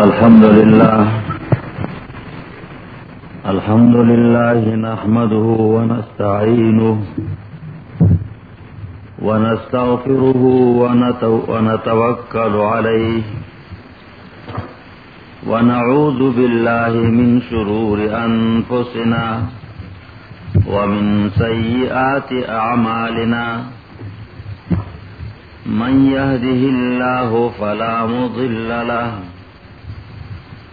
الحمد لله الحمد لله نحمده ونستعينه ونستغفره ونتوكل عليه ونعوذ بالله من شرور أنفسنا ومن سيئات أعمالنا من يهده الله فلا مضل له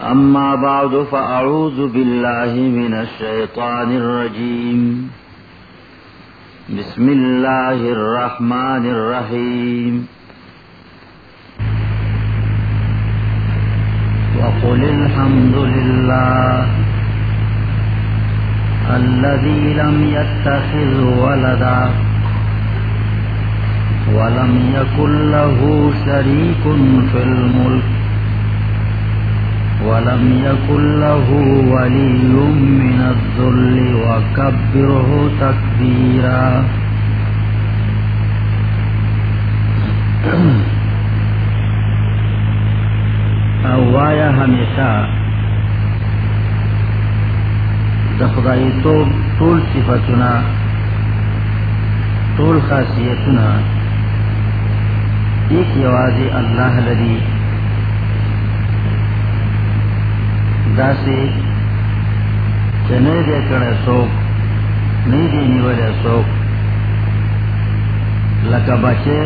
أما بعد فأعوذ بالله من الشيطان الرجيم. بسم الله الرحمن الرحيم. وقل الحمد لله الذي لم يتخذ ولدا ولم يكن له شريك في الملك ولم يكن له ولي من الذل وكبره تكبيرا. اوایا ہمیشہ دخدائی تو ٹول صفتنا ٹول خاصیتنا ایک یوازی اللہ لدی داسی چنے دے کڑے سوک نہیں دے نیولے سوک لکا بچے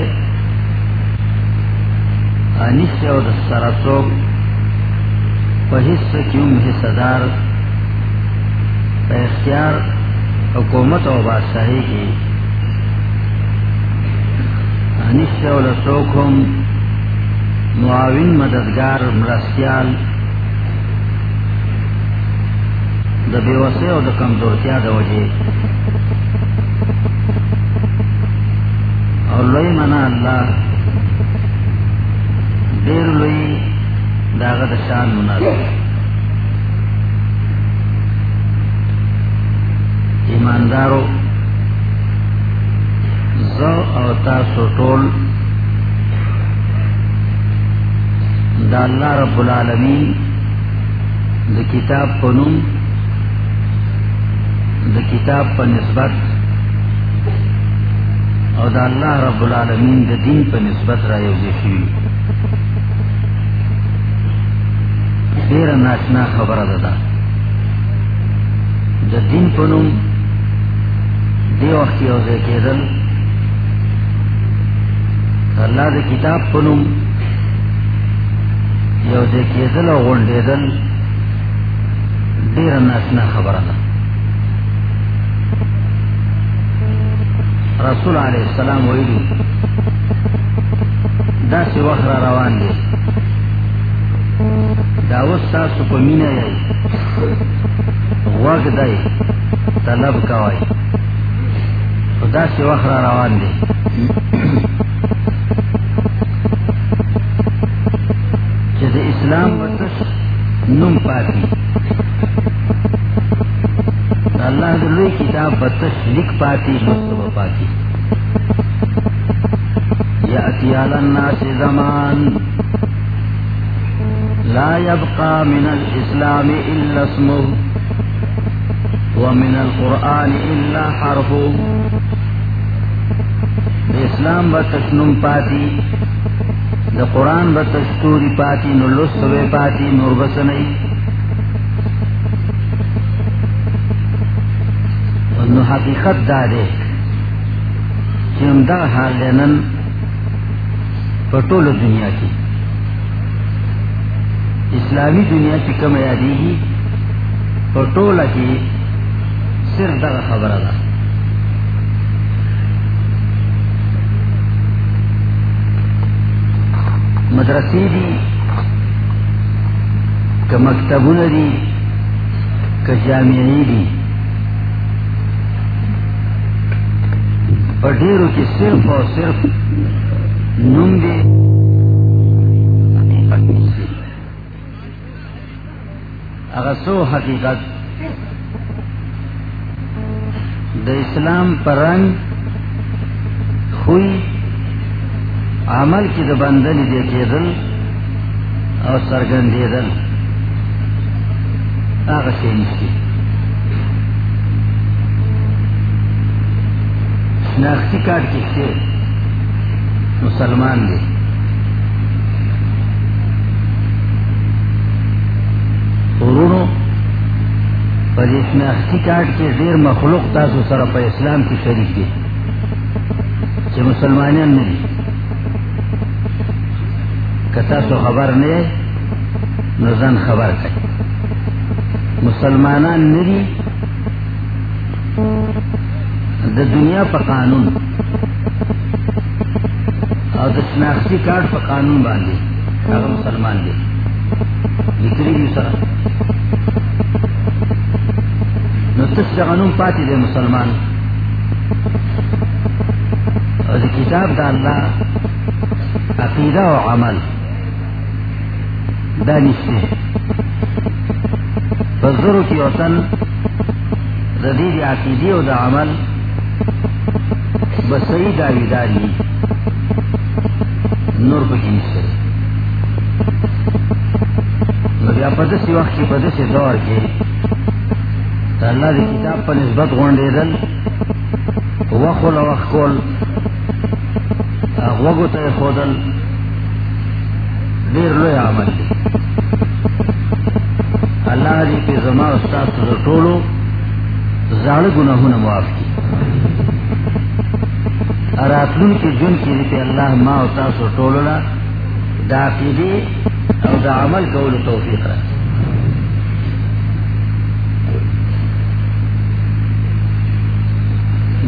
انیس او دسارا سوک پہس کیوں حصہ دار اختیار حکومت و بادشاہی کی انیس او دسوک معاون مددگار مرسیال دا بے وسے اور دا کمزورتیا دا وجہ اور لوئی منا اللہ دیر لوئی داغت شان مناسب ایماندارو زو او تاسو ٹول دا اللہ رب العالمین دا کتاب پنم دا کتاب پر نسبت اور دا اللہ رب العالمین دا دین پر نسبت رائے شوی دیر ناشنا خبر دا دا. دین پنم دے وقتی اوزے کے دل. اللہ دا کتاب پنم یوزے کے دل اور غنڈے دل. دیر ناشنا خبر دا. رسول علیہ السلام ویلو دا سی وخر روان دے دا وستا سپمین یای وگ دای طلب کوای دا سی وخر روان دے چې اسلام بتش نم پاتی اللہ دلوی کتاب بتش لکھ پاتی مستب پاتی یأتی علی الناس زمان۔ لا يبقى من الاسلام الا اسمه ومن القرآن الا حرفه اسلام بتشنم پاتی، دا قرآن بتشتوری پاتی نلس پاتی، نور بسنئی حقیقت دا دے کہ دا حال لینن پٹول دنیا کی اسلامی دنیا کی کم یادی گی پٹول کی صرف دا خبر دا مدرسی دی کہ مکتب دی کہ جامعی دی اور ڈیرو کی صرف اور صرف نم دے اگر سو حقیقت دا اسلام پر رنگ ہوئی عمل کی دا بندل دے کے دل اور سرگن دے دل آگا سے شناختی کارڈ کس مسلمان دے ارونو پر شناختی کارڈ کے دیر مخلوق تاسو سر پر اسلام کی شریک دے کہ مسلمان نہیں کتا سو خبر نے نزن خبر کئی مسلمان نری دا دنیا پا قانون. اور دا شناختی کارڈ پا قانون باندھے اگر مسلمان دے لکری بھی سر. نتس قانون پاتی دے مسلمان. اور دا کتاب دا اللہ عقیدہ و عمل. دا نشتے. بزرو کی وطن ردید عقیدی و دا عمل بسری داری داری نور پکی نشتے بیا پدسی وقت کی پدسی دور کے اللہ دی کتاب پر نسبت گونڈے دل۔ وخول وخول وگو تے خودل۔ دیر لوی عمل دی۔ اللہ دی پی زما استاد تو ٹولو زاڑ گناہوں معاف کی اراتلون کی جن کی دی اللہ ما استاد تو ٹولو لا دا عقیدی او دا عمل قول توفیق رہا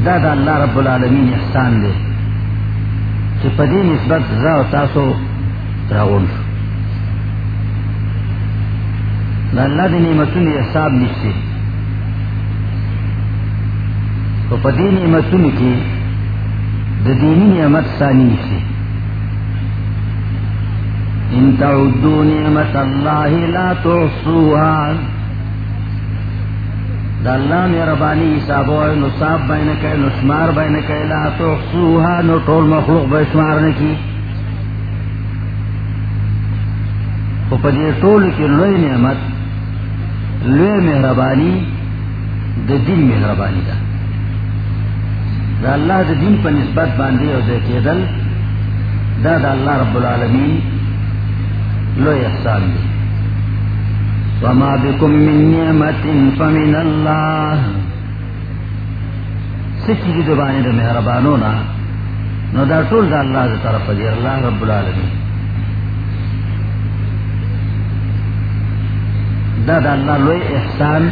دا دا اللہ رب العالمین احسان دے کہ پدی نسبت زا و تاسو راغون شو دا اللہ دی نعمتون احساب نشتے۔ تو پدی نعمتون کی دینی نعمت ثانی نشتے ان تعدو نعمت اللہ لا تحصوها دا اللہ مہربانی حساب ہوئے نصاب بین کے نشمار بین کے لا تحصوها نو ٹول مخلوق بشمار نے کی. تو پدی ٹول کی لوئی نعمت، لوی مہربانی دا دین مہربانی دا. دا اللہ دا دین پر نسبت باندھے اور دیکھے دل، دا دا اللہ رب العالمین لوی احسان دی وما بكم من نعمت فمن اللہ سچی جی کی دبانی دا مہربانونا نو دا طول دا اللہ دا طرف دی اللہ رب العالمین۔ دا دا اللہ لوی احسان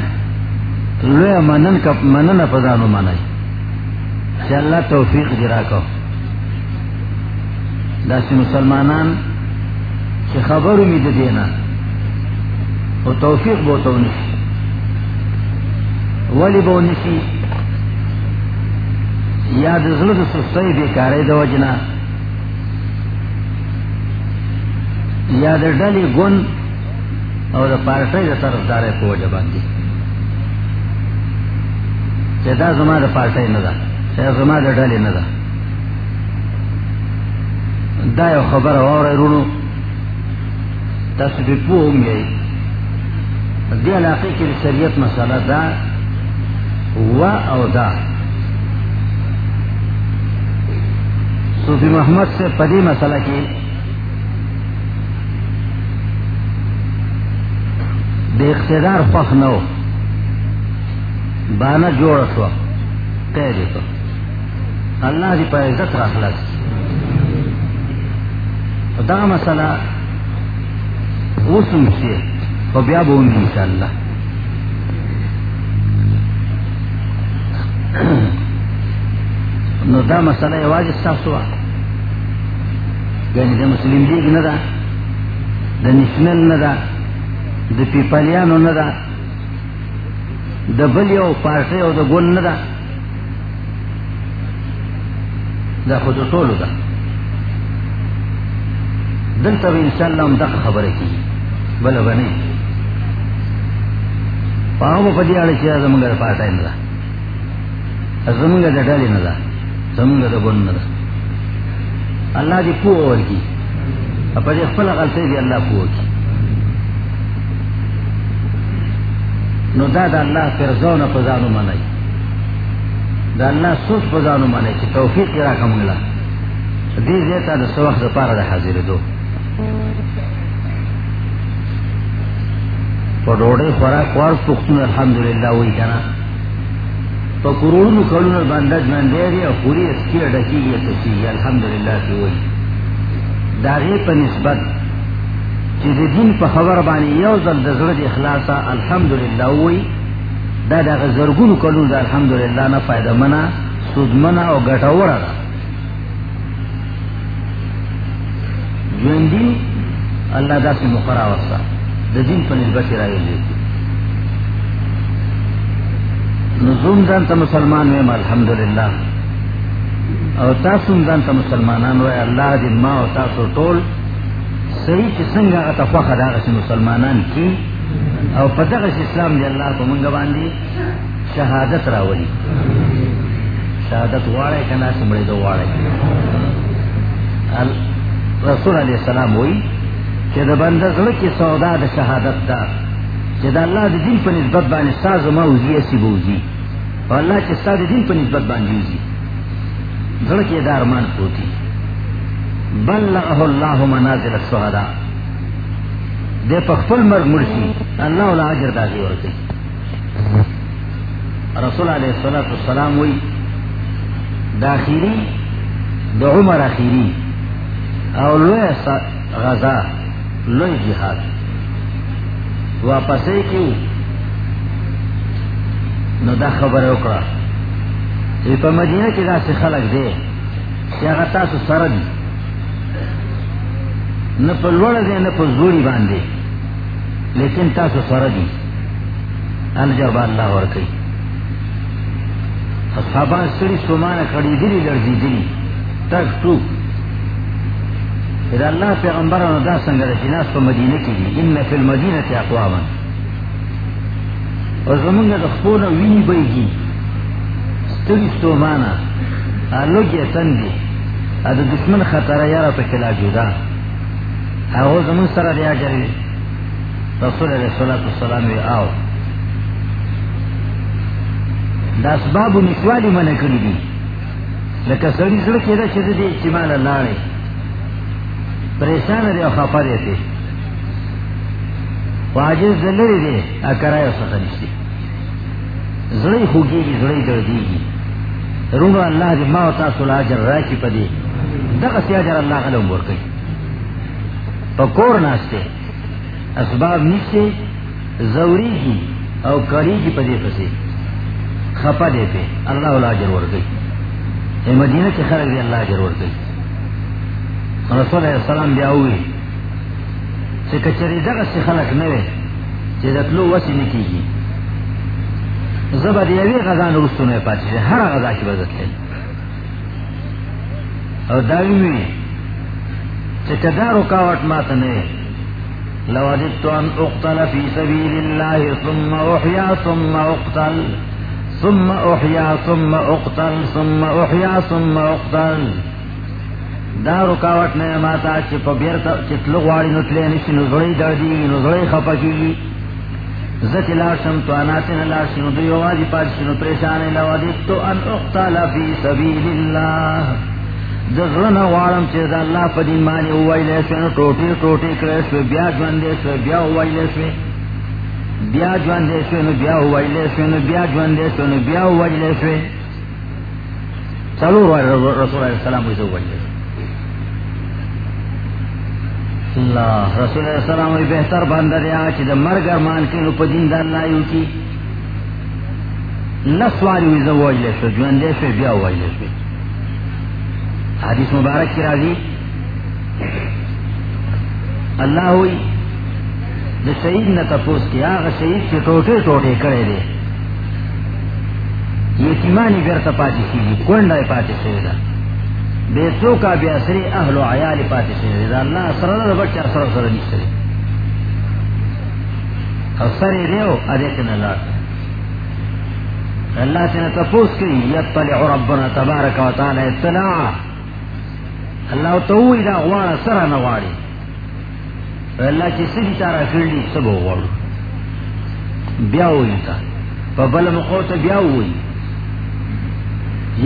لوی منن کا، منن پزانو منائی چا اللہ توفیق جرا کو۔ دا سی مسلمانان چی خبر امید دینا۔ و توفیق بوتو نشی ولی بو نشی یاد ظلد سستی بیکاری دو وجنا۔ یاد ڈلی گن اور پارٹی کا طرف دار کو وجہ باندھی چیتا زما دا پارٹی نہ زما دا ڈالی نہ دا دا یو خبر اور رونو تصویر پو ہوں گے دی علاقے کی شریعت مسئلہ دا و او دا. صوفی محمد سے پدی مسئلہ کی دے اقتدار فخ نو بانا جوڑ سو کہہ دے تو اللہ دی پر عزت رخلت دا مسئلہ وہ سن سے تو بیا بون ان شاء اللہ. نو دا مسئلہ یواز صاف سوا. یعنی دا مسلم لیگ نہ دا دا نیشنل نہ دا د پیپلیانو نه ده د بل یو پارټي او د ګون نه ده دا خود ټولو ده. دلته به انشاء الله هم دغه خبره کېږي بله به نه. په هغه په دې اړه چې زمونږ د پارټۍ نه ده. زمونږ د ډلې نه ده. زمونږ د ګون نه ده. الله دې پوه ورکړي. په دې خپل نو دا دا اللہ فرزون پزانو منائی دا اللہ سوس پزانو منائی چی توفیق را کمگلا دی دیتا دا سوخ دا پارا دا حاضر دو پا روڑے خوراک وارس پختون الحمدللہ وی کنا پا کرونو کلونو بندج من دیری او پوری اسکی اڈکی یہ تسی الحمدللہ کی وی دا غی پا نسبت چې د دین په خبر باندې یو ځل د زړه د اخلاصا الحمدلله وای دا د زرګونو کلو د الحمدلله نه فائدہ منا سود منا او ګټور ده. ژوندۍ الله داسې مقرا وستا د دین په نسبت راوي نزوم ځان ته مسلمان ویم، الحمدلله. او تاسو ځان ته مسلمانان وای، الله دې ما او تاسو ټول صحیح چې څنګه هغه فخر هغه چې مسلمانان کی او په دغه اسلام دی الله په مونږ باندې شهادت راوړي شهادت واړی کنا سمړې دو واړی. رسول علیہ السلام وی چې د بنده زړه کې سودا د شهادت ده، چې د الله د دین په نسبت باندې ساز ما وزي اسی بوزي او الله چې ساز د دین په نسبت باندې وزي. زړه کې دارمان پروتي بلغه الله منازل الشهداء. دے پخپل مرگ مرسی اللہ علیہ عجر داغی ورکی. رسول علیہ الصلوۃ والسلام وی داخلی دو عمر اخیری او لوی غزا، لوی جہاد. واپس کیو نو دا خبر اکڑا یہ پا مدینہ کی دا سے خلق دے کہ اگر تاسو سردی نہ پلوڑ دے نہ پزوڑی باندھے لیکن تاسو سر دی الجب اللہ اور کئی صحابہ سڑی سومان کھڑی دلی لڑی دلی تک ٹوک پھر اللہ پیغمبر دا څنګه سنگر جناس کو مدینہ کی دی ان فی المدینہ سے اقوام اور زمنگ خون وینی بئی گی سڑی سومانا لوگ یہ تن دشمن خطر یار پہ کلا جدا. او زمون سره دی اجری رسول الله صلی الله علیه آو. دا اسباب نکوالی من کړی دي. لکه سړی سره کېدا چې دې اجتماع لاله پریشان دی او خفه دی واجب زلری دی اکرای څخه نشي زړی خوږي زړی درديږي رونو الله دې ما او تاسو لا اجر راکې پدې دغه سیاجر الله علم ورکړي پکور ناستے اسباب نیچے زوری کی او کری کی پدے پسے خپا دے پہ اللہ اللہ جرور گئی اے مدینہ کے خرق دی اللہ جرور گئی رسول اللہ السلام بیا ہوئی سے کچری دغه سے خلق نوے چې دتلو وسی نکی گی زبر یوی غزان رستو نوے پاتی سے ہر غزا کی بزت لے اور داوی میں چکدا رکاوٹ مات نے لوددت ان اقتل في سبيل الله، ثم احيا ثم اقتل ثم احيا ثم اقتل ثم احيا ثم اقتل دا رکاوٹ نے ماتا چپ بیر چتلو واڑی نتلے نشی نزڑی دردی نزڑی خپکی. زت لاشم تو انا اناتن لاشن دیو وادی پادشن پریشان لوددت ان اقتل في سبيل الله. جزرن وارم چیز اللہ پا دین مانی اوائلے سوے نو ٹوٹی ٹوٹی کرے بیا جواندے سوے بیا اوائلے سوے بیا جواندے سوے نو بیا اوائلے سوے نو بیا جواندے سوے نو بیا اوائلے سوے چلو رسول اللہ السلام ویسے اوائلے اللہ، رسول اللہ السلام وی بہتر باندر یا چی دا مرگ ارمان کی نو پا دین دا اللہ یو کی۔ لسواری ویسے اوائلے سوے جواندے سوے بیا اوائلے سوے حدیث مبارک کی راضی. اللہ ہوئی. دا شہید نہ تپوس کیا اگر شہید کے ٹوٹے ٹوٹے کرے دے. یہ تیمانی بیر تپاتی سی کونڈا پاتی سے بے سو کا بے اثری اہل و عیال پاتی سے اللہ سر دا بچہ سر سر نیسرے اور سرے ریو ادیکن اللہ اللہ سے تپوس کی یطلع ربنا تبارک و تعالی اطلاع. اللہ تو دا غوانا سر نواری اللہ کی سری تارا کرلی سب غوڑ بیا ہوئی تا. پبل مقوت بیا ہوئی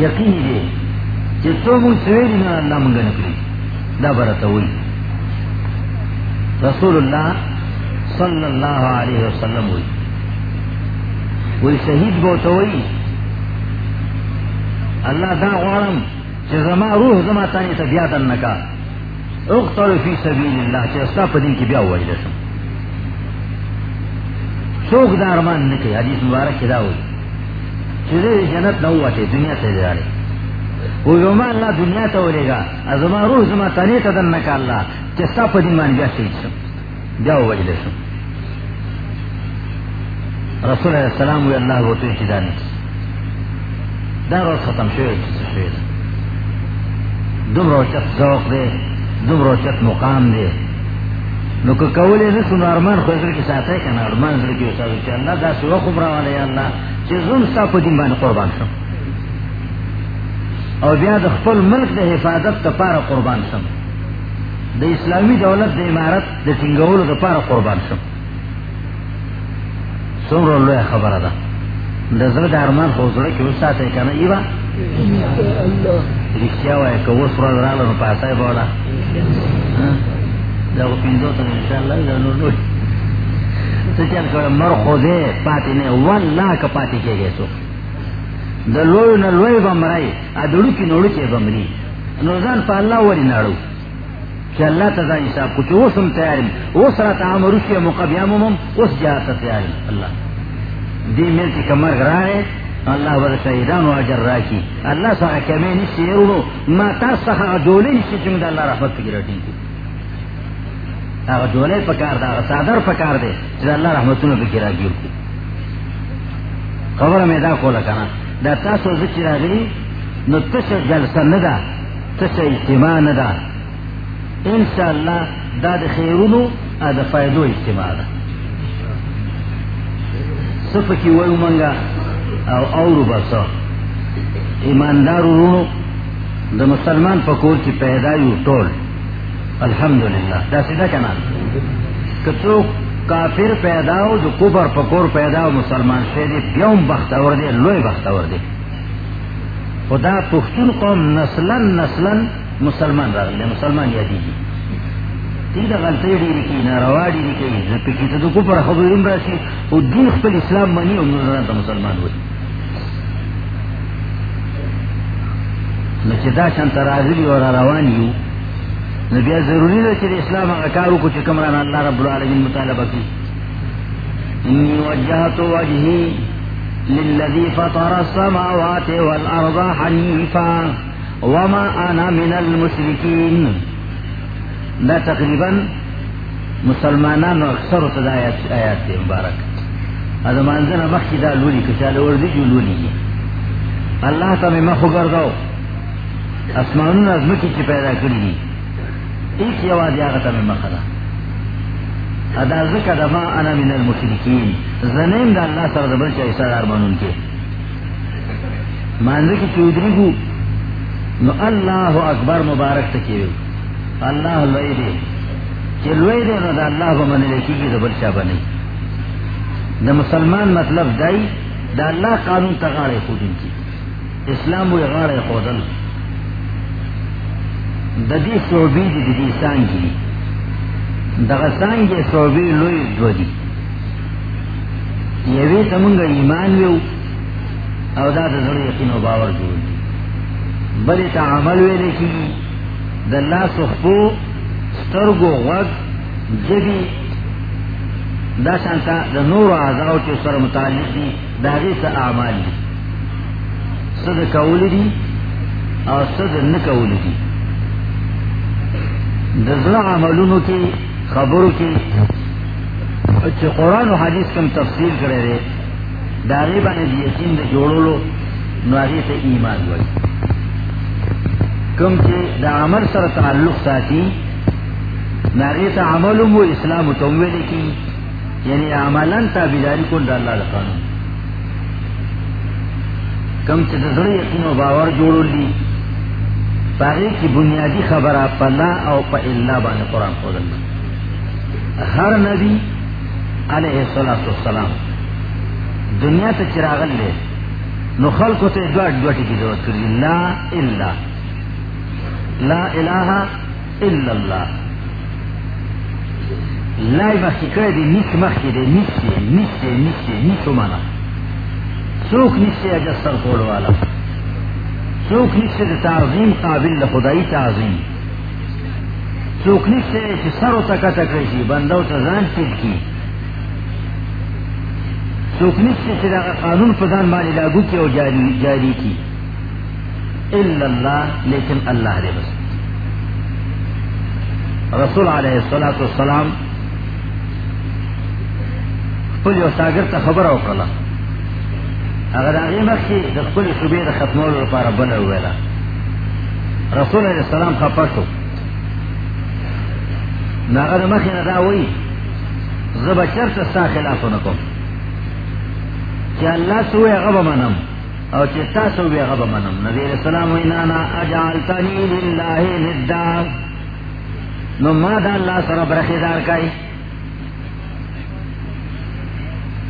یقین دے کہ تو مجھ سویری نا اللہ منگا نکلی. دا برتا ہوئی رسول اللہ صلی اللہ علیہ وسلم ہوئی وہی شہید بہت ہوئی اللہ دا غورم کہ زما روح زما تانی تا تبیات النکا اقتل فی سبیل اللہ کہ استا پدین کی بیا ہوئی رسم سوک دا ارمان نکی، حدیث مبارک کدا ہوئی. چیزے جنت نہ ہوا تھے دنیا سے جارے وہ زما اللہ دنیا تو لے گا زما روح زما تانی تدن نکا اللہ کہ استا پدین مان بیا شہید سم بیا ہوئی رسم رسول علیہ السلام وی اللہ وہ تو دانی دا روز ختم شوئے شوئے دم روچت ذوق دے دم روچت مقام دے۔ نو کولے ارمان کی ساتھ ہے کنا ارمان زر کی اللہ دا والے اللہ ستا دین قربان شم. او بیا دا خپل ملک دا حفاظت دا پارا قربان شم. دا اسلامی دولت دا امارت دا تنگول دا پارا قربان شم. سمر اللہ خبر دا دا ارمان خوزر کی اساس ہے کنا ایوا رکشیا ہوا ہے کہ وہ سورا ہے بولا تو تو چل کر مر خودے پاتی نے واللہ کا پاتی کے گئے سو دا لوئی نا لوئی ادڑو کی نوڑو کے بمری نوزان پا اللہ ولی ناڑو اللہ تزا حساب کچھ وہ سم تیاریم وہ سرا تعام روشی مقابیام مم اس جہاں تیاریم اللہ دی ملتی کمر گرائے اللہ ور شہیدان و اجر راکی اللہ سا کمی نسی ایرونو ما تا سخا جولی نسی چنگ دا اللہ رحمت پکی رٹین کو آغا جولی پکار دا آغا سادر پکار دے چیز اللہ رحمتونو پکی را گیر کو خبر میں دا کولا کنا دا تاسو زچی را گئی نو تش جلسا ندا تش اجتماع ندا انشاءاللہ دا دا خیرونو دا فائدو اجتماع دا سفکی ویو منگا او اور بسا. ایماندار رونو دا مسلمان پکور کی پیدایو ٹول الحمد للہ دا سیدھا کنا کتو کافر پیدا ہو جو کبر پکور پیدا ہو مسلمان شہری بیوم بختور دے لوئی بختور دے خدا پختون قوم نسلا نسلا مسلمان رہ لے مسلمان یادی جی تیدہ غلطی ڈیری کی ناروا ڈیری کی زپی تو کفر خبرون راشی او دین خپل اسلام منی او تا مسلمان ہوئی نچدا شان ترازلی اور روانیو نبی ضروری ہے کہ اسلام اکارو کو چکمران اللہ رب العالمین مطالبہ کی انی وجہت وجہی للذی فطر السماوات والارض حنیفا وما انا من المشرکین دا تقریباً مسلمانان اکثر تدایت آیات تے مبارک. ادمان زنا مخی دا لولی کچال وردی جو لولی اللہ تا میں مخو گردو اسمانون از مکی چی پیدا کری دی. ایک یواد یاغتا میں مخدا ادا ذکر دا انا من المشرکین. زنیم دا اللہ سر دبل چا ایسا دارمانون کے. مانزی کی چودری گو نو اللہ اکبر مبارک تکیوی اللہ لوئی دے. کہ لوئی دے نو دا اللہ با من لکی کی دبل چا بنی. دا مسلمان مطلب دائی. دا اللہ قانون تغاڑے خودن کی. اسلام وہ غاڑے خودن. کی ددی صوبی دی دی سانگی دغ سانگی صوبی لوی دو دی یوی تمنگا ایمان ویو او دا دا ذر یقین و باور جو دی. بلی تا عمل وی لکی دا اللہ سخپو سترگو غد جبی دا شانتا دا نور آزاو چو سر متعلق دی دا غیس اعمال دی صد کولی دی اور صد نکولی دی دزلا عملونو کی خبروں کی اچھا قرآن و حدیث کم تفصیل کرے رے داغی بانے دی یقین دے جوڑو لو نواغی سے ایمان ہوئی کم چی دا عمل سر تعلق ساتی ناغی سے عمل و اسلام و تمویل کی یعنی عملان تا بیداری کن دا اللہ کم چی دا یقین و باور جوڑو لی پاگی کی بنیادی خبر پا لا او پا اللہ قرآن خود ہر نبی علیہ السلام دنیا سے چراغل لے نخل کو تے ڈوٹ ڈوٹی کی ضرورت کری لا الا، لا الہ الا اللہ. لا مخی کرے دی نیس مخی دے، نیس سے نیس سے نیس سے نیسو مانا. سوک نیس سے اجستر کول والا سوک نیس سے تعظیم، قابل خدائی تعظیم. سوک نیس سے سر و تکا تکریشی بندو تزان تیل کی. سوکھ سوکنی سے چلا قانون پردھان مانی لاگو کی اور جاری جاری کی. اللہ، لیکن اللہ رے بس. رسول علیہ السلاۃ السلام پل و ساگر تا خبر او کلا اگر آگے مکھی دس صبح دا ختم پارا بن ہوئے رسول علیہ السلام کا پٹو ناگر مکھی ندا ہوئی زبا چرچ سا خلاف نکم کہ اللہ سوئے غب منم اور چتا سوئے غب منم. نبی علیہ السلام انانا اجعلتنی للہ ندا. نو ما دا اللہ سر برخیدار کئی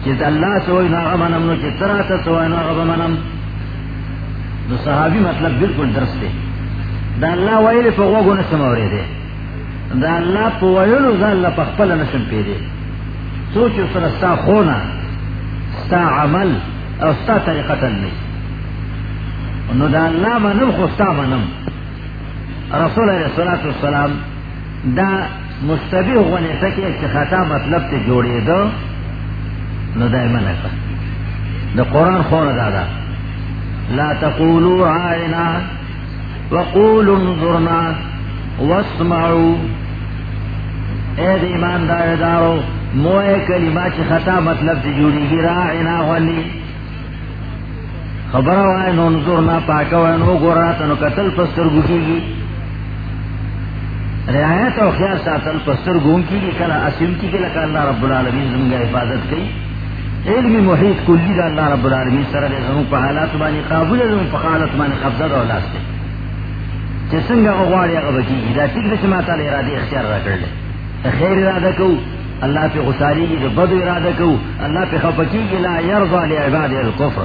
چت اللہ سوئے نا منم، نو چترا تا سوئے نا غب منم۔ نو صحابی مطلب بالکل درست دے۔ دا اللہ ویلی پا غوگو نسم آورے دے۔ دا اللہ پا ویلو دا اللہ پا خپل نسم پی دے۔ سوچو سرستا خونا، ستا عمل او ستا طریقتا نہیں نو دا اللہ منم خوستا منم۔ رسول علیہ الصلاة والسلام دا مستبی غنی تکی ایک خطا مطلب تے جوڑی دو۔ نو دا ایمان اکا دا قرآن خون دادا لا تقولوا عائنا وقولوا انظرنا واسمعوا. اے دی ایمان دار دارو، موئے کلمہ چی خطا مطلب تی جوڑی گی راعنا غلی. خبر وائے نو نہ پاکا وائے نو گورا تنو قتل پستر گوکی گی. رعایت و خیال ساتل پستر گون کی گی، کلا اسیم کی گی لکا اللہ رب العالمین زمگا حفاظت کی علمی محیط کلی دا اللہ رب العالمین سر دے زمون پا حالات بانی قابل زمون پا حالات بانی قبضہ دا اولاس دے۔ چسنگا غواری اغبا کی گی دا ٹک دے چماتا لے ارادی اختیار را کر لے۔ خیر ارادہ کو، اللہ پہ غساری کی جو بد ارادہ کو، اللہ پہ خفکی کی لا یرضا لعباد الکفر۔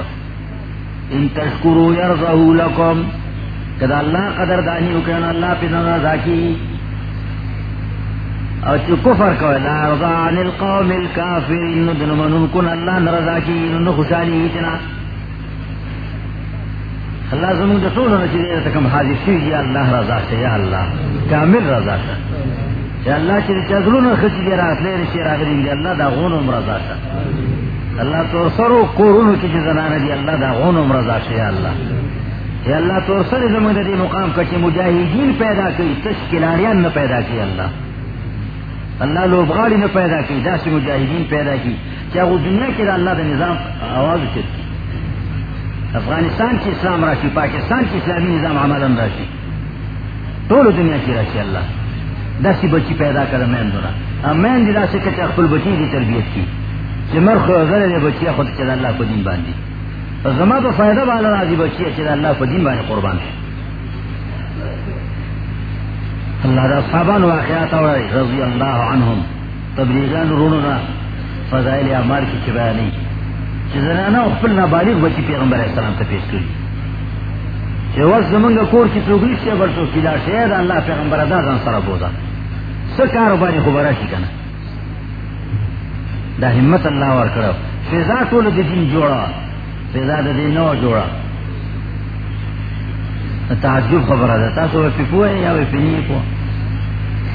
ان تشکرو یرضاہو لکم، کدا اللہ قدر دانی اکرن اللہ پہ نرضا کی اور چو کفر کو لا رضا عن القوم الكافرین دن منن کن اللہ نرضا کی نن خوشانی اتنا اللہ زمون دے طول ہونا چیزے تکم حاضر شیئی یا اللہ رضا سے، یا اللہ کامل رضا سے. اللہ چلی چزلون خچی دی رات لے رشی راگرین دی اللہ دا غون امرضا شا اللہ تو سرو قرون کی چی دی، اللہ دا غون امرضا شا یا اللہ. یا اللہ تو سر زمان دی مقام کچی مجاہدین پیدا کی تشکلاریان نہ پیدا کی، اللہ. اللہ لوبغاڑی نہ پیدا کی دا سی مجاہدین پیدا کی۔ کیا وہ دنیا کی دا اللہ دا نظام آواز چل افغانستان کی اسلام راشی پاکستان کی اسلامی نظام عملا راشی طول دنیا کی راشی اللہ۔ دسی بچی پیدا کر مین دونا مین دی سے کچا خپل بچی دی تربیت کی۔ جمر غیر خود چلا اللہ کو دین باندھی زما تو فائدہ والا راضی بچی چلا اللہ کو دین باندې قربان ہے۔ اللہ دا صحابان واقعات اور رضی اللہ عنہم. تبلیغان روننا فضائل اعمال کی چبا نہیں. چزنانا خپل نابالغ بچی پیغمبر علیہ السلام ته پیش کړی. چې وس زمونږ کور کې څوک نشته بل څوک کلا شه دا الله پیغمبر ادا ځان سره بوزا. څه کار باندې خبره شي کنه. دا همت الله ور کړو فضا ټول د دین جوړا فضا دین نو جوړا تعجب خبره ده. تاسو په پوهه یا په نی په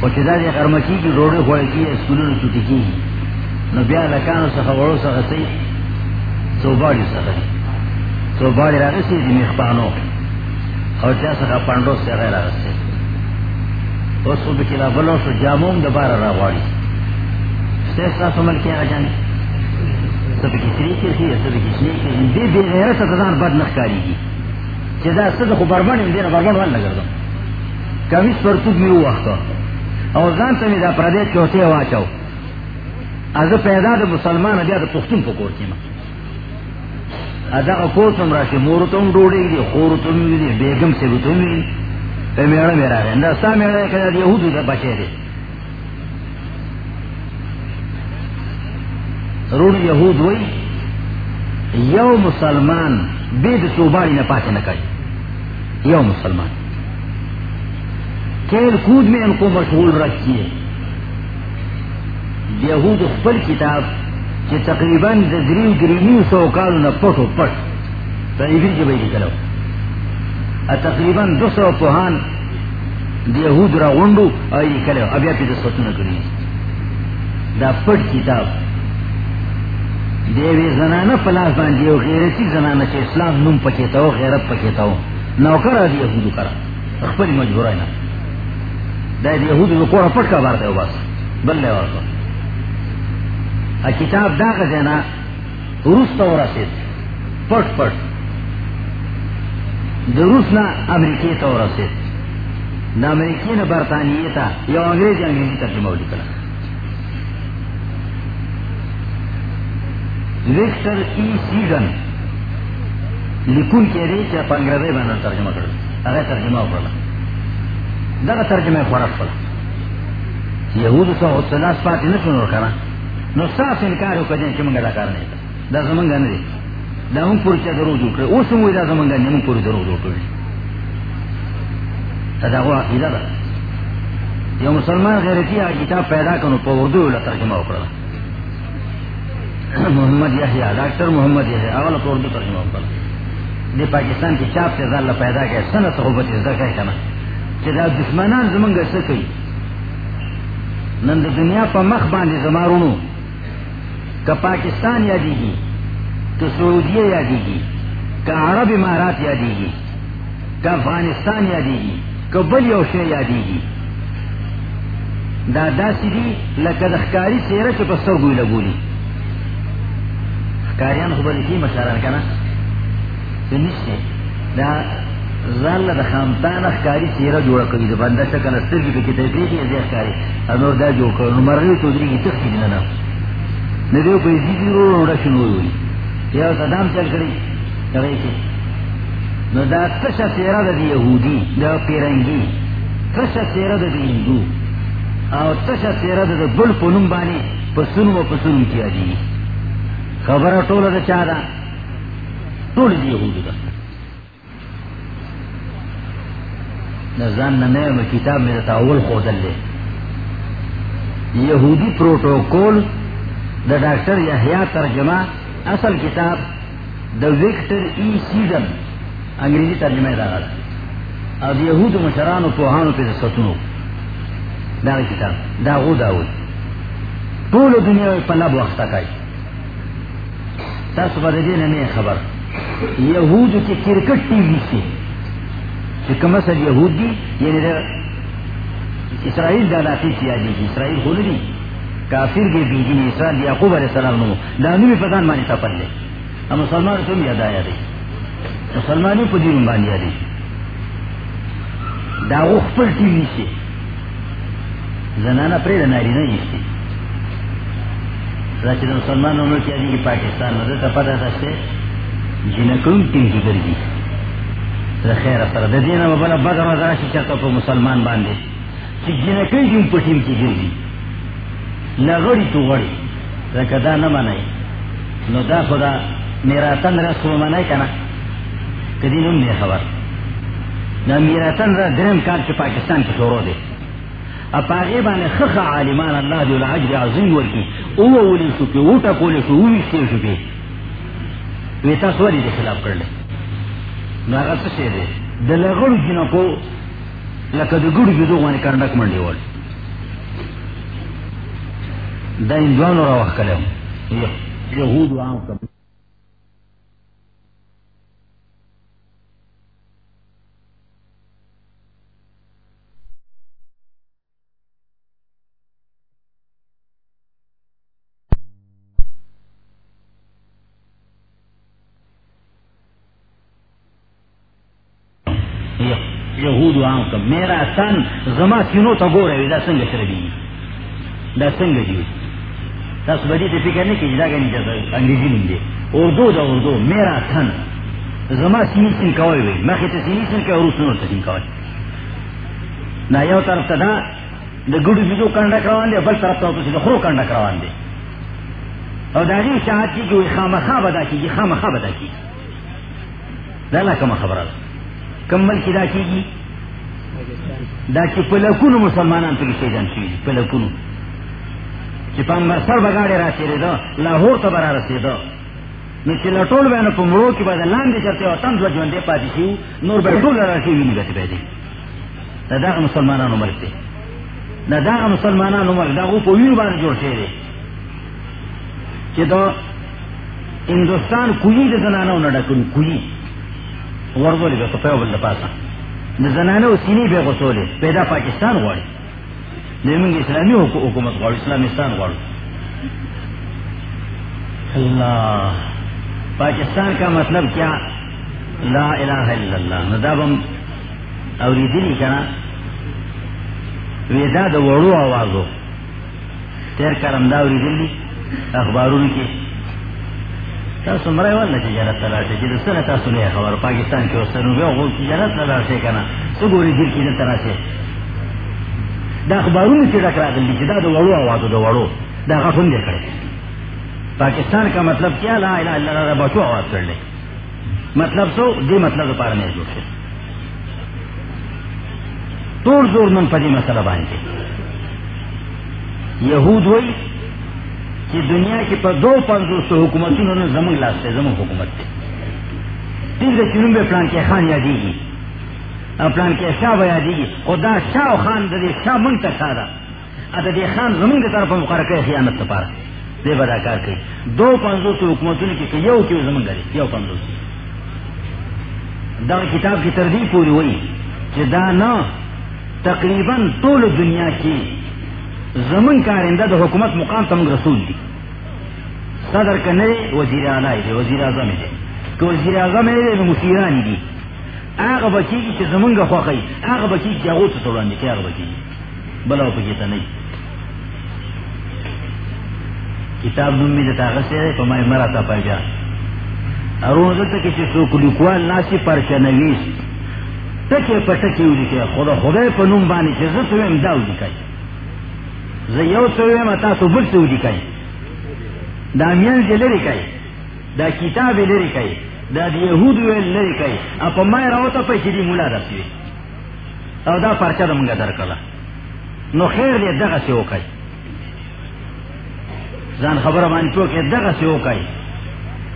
او چې دا د کی روړې خوړې کی اسکولونو چټی کی نو بیا لکانو څخه وړو څخه سي څوباړي څخه څوباړي راغسي دي مخبانو اور چا سکا پانڈو سے غیر رستے تو صبح کلا بلو سو جاموم دوبارہ راواڑی سیسا سمل کیا جانے سب کسری کے سی سب کی کسری کے دے دے غیرت تزان بد نخکاری کی جدا صد خو بربن دے بربن وال نگر دو کمیس پر تود میں وقت اور زان تمی دا پردیش چوتے واچاو از پیدا دا مسلمان بیا دا پختون پکور کیما ادا کو تم راشی مور تم ڈوڑے دی خور تم دی بیگم سے تم دی میرا میرا ہے نہ سا میرا کہ یہود دا بچے دے روڑ یہود وئی یو مسلمان بید چوباری نہ پاتے نہ کئی یو مسلمان. کھیل کود میں ان کو مشغول رکھیے۔ یہود خپل کتاب کہ تقریباً گریو گرینی سو کال نہ پٹو پٹ۔ تقریباً کے بھائی چلو تقریباً دو سو پوہان یہود را ونڈو اور جی یہ کرو اب یا پھر سوچنا کری دا پٹ کتاب۔ دیوی زنانہ پلاس باندھی ہو، غیرتی زنانہ چے اسلام نم پکیتا ہو، غیرت پکیتا ہو۔ نوکر آدھی یہود کرا۔ اخبری مجبور ہے نا۔ دا یہود کو کوڑا پٹ کا بار دے بس. بلے اور کو کتاب دا کا دینا روس تو رسید پٹ پٹ روس نہ امریکی تو رسید نہ امریکی نہ برطانیہ تھا یہ انگریزی انگریزی ترجمہ لکھا ویکٹر ای سیزن لکھن کے ری کیا پنگرے بنا ترجمہ کر اگر ترجمہ پڑا در ترجمہ فرق پڑا یہود سو سلاس پاتی نہ سنو کرا نو صاف انکار ہو کجن کہ منگا کار نہیں دا زمنگا نہیں دا ہم پوری چا درو جو کرے اس موی دا زمنگا نہیں من پوری درو جو کرے دا ہوا عقیدہ دا یہ مسلمان غیرتی آ کتاب پیدا کرنو پا اردو والا ترجمہ کرا محمد یحییٰ ڈاکٹر محمد یحییٰ اول کو اردو ترجمہ کرا دی پاکستان کی چاپ سے ذاللہ پیدا گیا سنت صحبت ازدہ کہے کنا کہ دشمنان زمنگا سکی نند دنیا پا مخ باندی زمارونو کا پاکستان یادی گی تو سعودیہ یادی گی کا عرب امارات یادی گی کا افغانستان یادی گی کا بل یوشے یادی گی دادا سیدھی لکدخکاری سیرہ کے پسر گوئی لگولی کاریان خبری کی مشارہ کنا تو نشتے دا زال دا خامتان اخکاری سیرہ جوڑا کری دا بندہ شکل استر کی پکی تحقیقی ازی اخکاری انور دا جو کرنو مرغی چودری کی تختی دینا نا ندیو پہ زیدی رو رو رشن ہوئی ہوئی یا صدام چل کری تغیی کی نو دا تشا سیرہ دا دی یہودی دا پیرنگی تشا سیرہ دا دی ہندو او تشا سیرہ دا بل پنم بانی پسنم و پسنم کیا دی خبر ٹول دا چاہ دا ٹول دی یہودی دا نظام کتاب میرا تاول خودل لے۔ یہودی پروٹوکول، دا ڈاکٹر یحییٰ ترجمہ، اصل کتاب، دا وکٹر ای سیزن انگریزی ترجمہ دا غلط۔ اب یہود مشران و پوہانو پہ ستنو۔ دا کتاب، دا غو دا ہوئی طول دنیا میں پلب وقت کائی تاس بدین میں خبر۔ یہود کی کرکٹ ٹی وی سے کم اصل یہود دی یعنی دا اسرائیل دا لاتی کیا دی اسرائیل خود دی کافر کے بیجی نے اسرائیل یعقوب علیہ السلام نو، دانو میں پتان مانی تا پلے ہم مسلمان تم یاد آیا دی مسلمانی کو دی رنبان یا دی دا غفل ٹی وی سے زنانا پرے ناری نہیں جی اس سے راچہ مسلمان انہوں کیا دی پاکستان میں تا پتا تھا سے جنکون ٹیم کی گردی خیر سر د دینه وبله بدر راشي چې په مسلمان باندې. چې جنہ کوي دیم په ټیم کې ګرځي لغړی تو غړی زکه دا نه منای نو دا خدا میرا تن رسول منای کنه کدی نو نه؟ خبر. دا میرا تن را درم کار چې پاکستان کې شروع دی. اپاغه باندې خخ عالمان الله دی العجر عظیم ورکی او ولي شو کې وټه کولې شو وی شو کې وی تاسو ورې د خلاف کړل ناغا سے دے. جنہ کو لکہ دگڑ جدو منڈی وال دا اندوانو میرا تن زما سینو تو گو رہے دا سنگ شربی دا سنگ جی دس بجے تو فکر نہیں کہ جدا کہ انگریزی نہیں دے اردو دا اردو، میرا تن. زما سینی سن کوئی ہوئی میں کہتے سینی سن کے اور سنو سن کوئی نہ یو طرف تا دا دا گڑی بیجو کنڈا کروان دے بل طرف تا تو خرو کنڈا کروان دے اور داغی شاہد کی کہ خام خواہ بدا کی خام خواہ بدا کی دا کم خبر کمل کی دا کی گی دا چی پلکون مسلمانان تو کسی جان شوی پلکون چی پا مرسر بگاڑی را چیرے دا لاہور تا برا رسی دا نو چی لطول بیانو پا مرو کی بعد لاندی چرتے و تن دو جوندے پاتی شیو نور بیٹول را شیوی نگتی بیدی دا دا مسلمانان عمر تے دا دا مسلمانان عمر دا غو پا ویو بار جوڑ شیرے چی دا ہندوستان کوئی دا زنانو نڈکن کوئی ورزولی بے تو بل پاسا زنانے و سینی بے غسولے پیدا پاکستان واڑی لیمنگ اسلامی حکومت واڑ اسلامستان واڑ اللہ. پاکستان کا مطلب کیا؟ لا الہ الا اللہ. نداب ہم اوری دلی کنا؟ ویدا دا وڑو آوازو. تیر کرم دا اوری دلی اخبارون کی تاسو مرای والا چی جنت تلاشے چی دستر تاسو لے خبر؟ پاکستان کی وستنو بے غول چی جنت تلاشے کنا سو گوری دل کی دلتا راسے دا اخبارون کی رکھ را دلی چی دا دا وڑو آوازو دا وڑو دا غفن دے کرے پاکستان کا مطلب کیا؟ لا الہ الا اللہ بچو آواز کر لے مطلب سو دی مطلب پار میں جوڑ سے توڑ زور من پدی مسئلہ باندھے یہود ہوئی کہ دنیا کی پر دو پنجو سو حکومت انہوں نے زمن لاستے زمن حکومت تھے تیسرے چنوں میں پلان کے خان یادی جی۔ گی پلان کے جی۔ شاہ و یادی گی خدا، شاہ خان دے شاہ منگ تک سارا۔ اد دے خان زمین کی طرف مقرر کرے، خیانت پارا دے بدا کار کری دو پنجو سو حکومتوں کی کہ یو کیوں زمن کرے؟ یو پنجو سی دا کتاب کی تردید پوری ہوئی کہ دا نہ تقریباً طول دنیا کی زمن کا آئندہ دا حکومت مقام تم رسول دی. صدر کا وزیر اعلیٰ دے، وزیر اعظم دے. کہ وزیر اعظم دے مشیران دی. آگ بچی کی کہ زمن کا خواہی آگ بچی کی جاغو سے توڑان دی کہ آگ بچی بلا پکیتا نہیں کتاب نمی دیتا غصے رہے تو میں مرا تا پا جا. ارون دلتا کسی سوک لکوال ناسی پرچنویس تکے پتکی ہوئی کہ خدا خدا پا نم بانی چیز تو امداو دی کئی زیو سوی متا سو بل سو دی کئی دا میان جی لری کئی دا کتاب لری کئی دا دی یهود ویل لری کئی اپا مای راوتا پا چی دی مولا دا سوی او دا پرچا دا منگا در کلا نو خیر دی دغا سی ہو کئی زان خبر مانی تو کہ دغا سی ہو کئی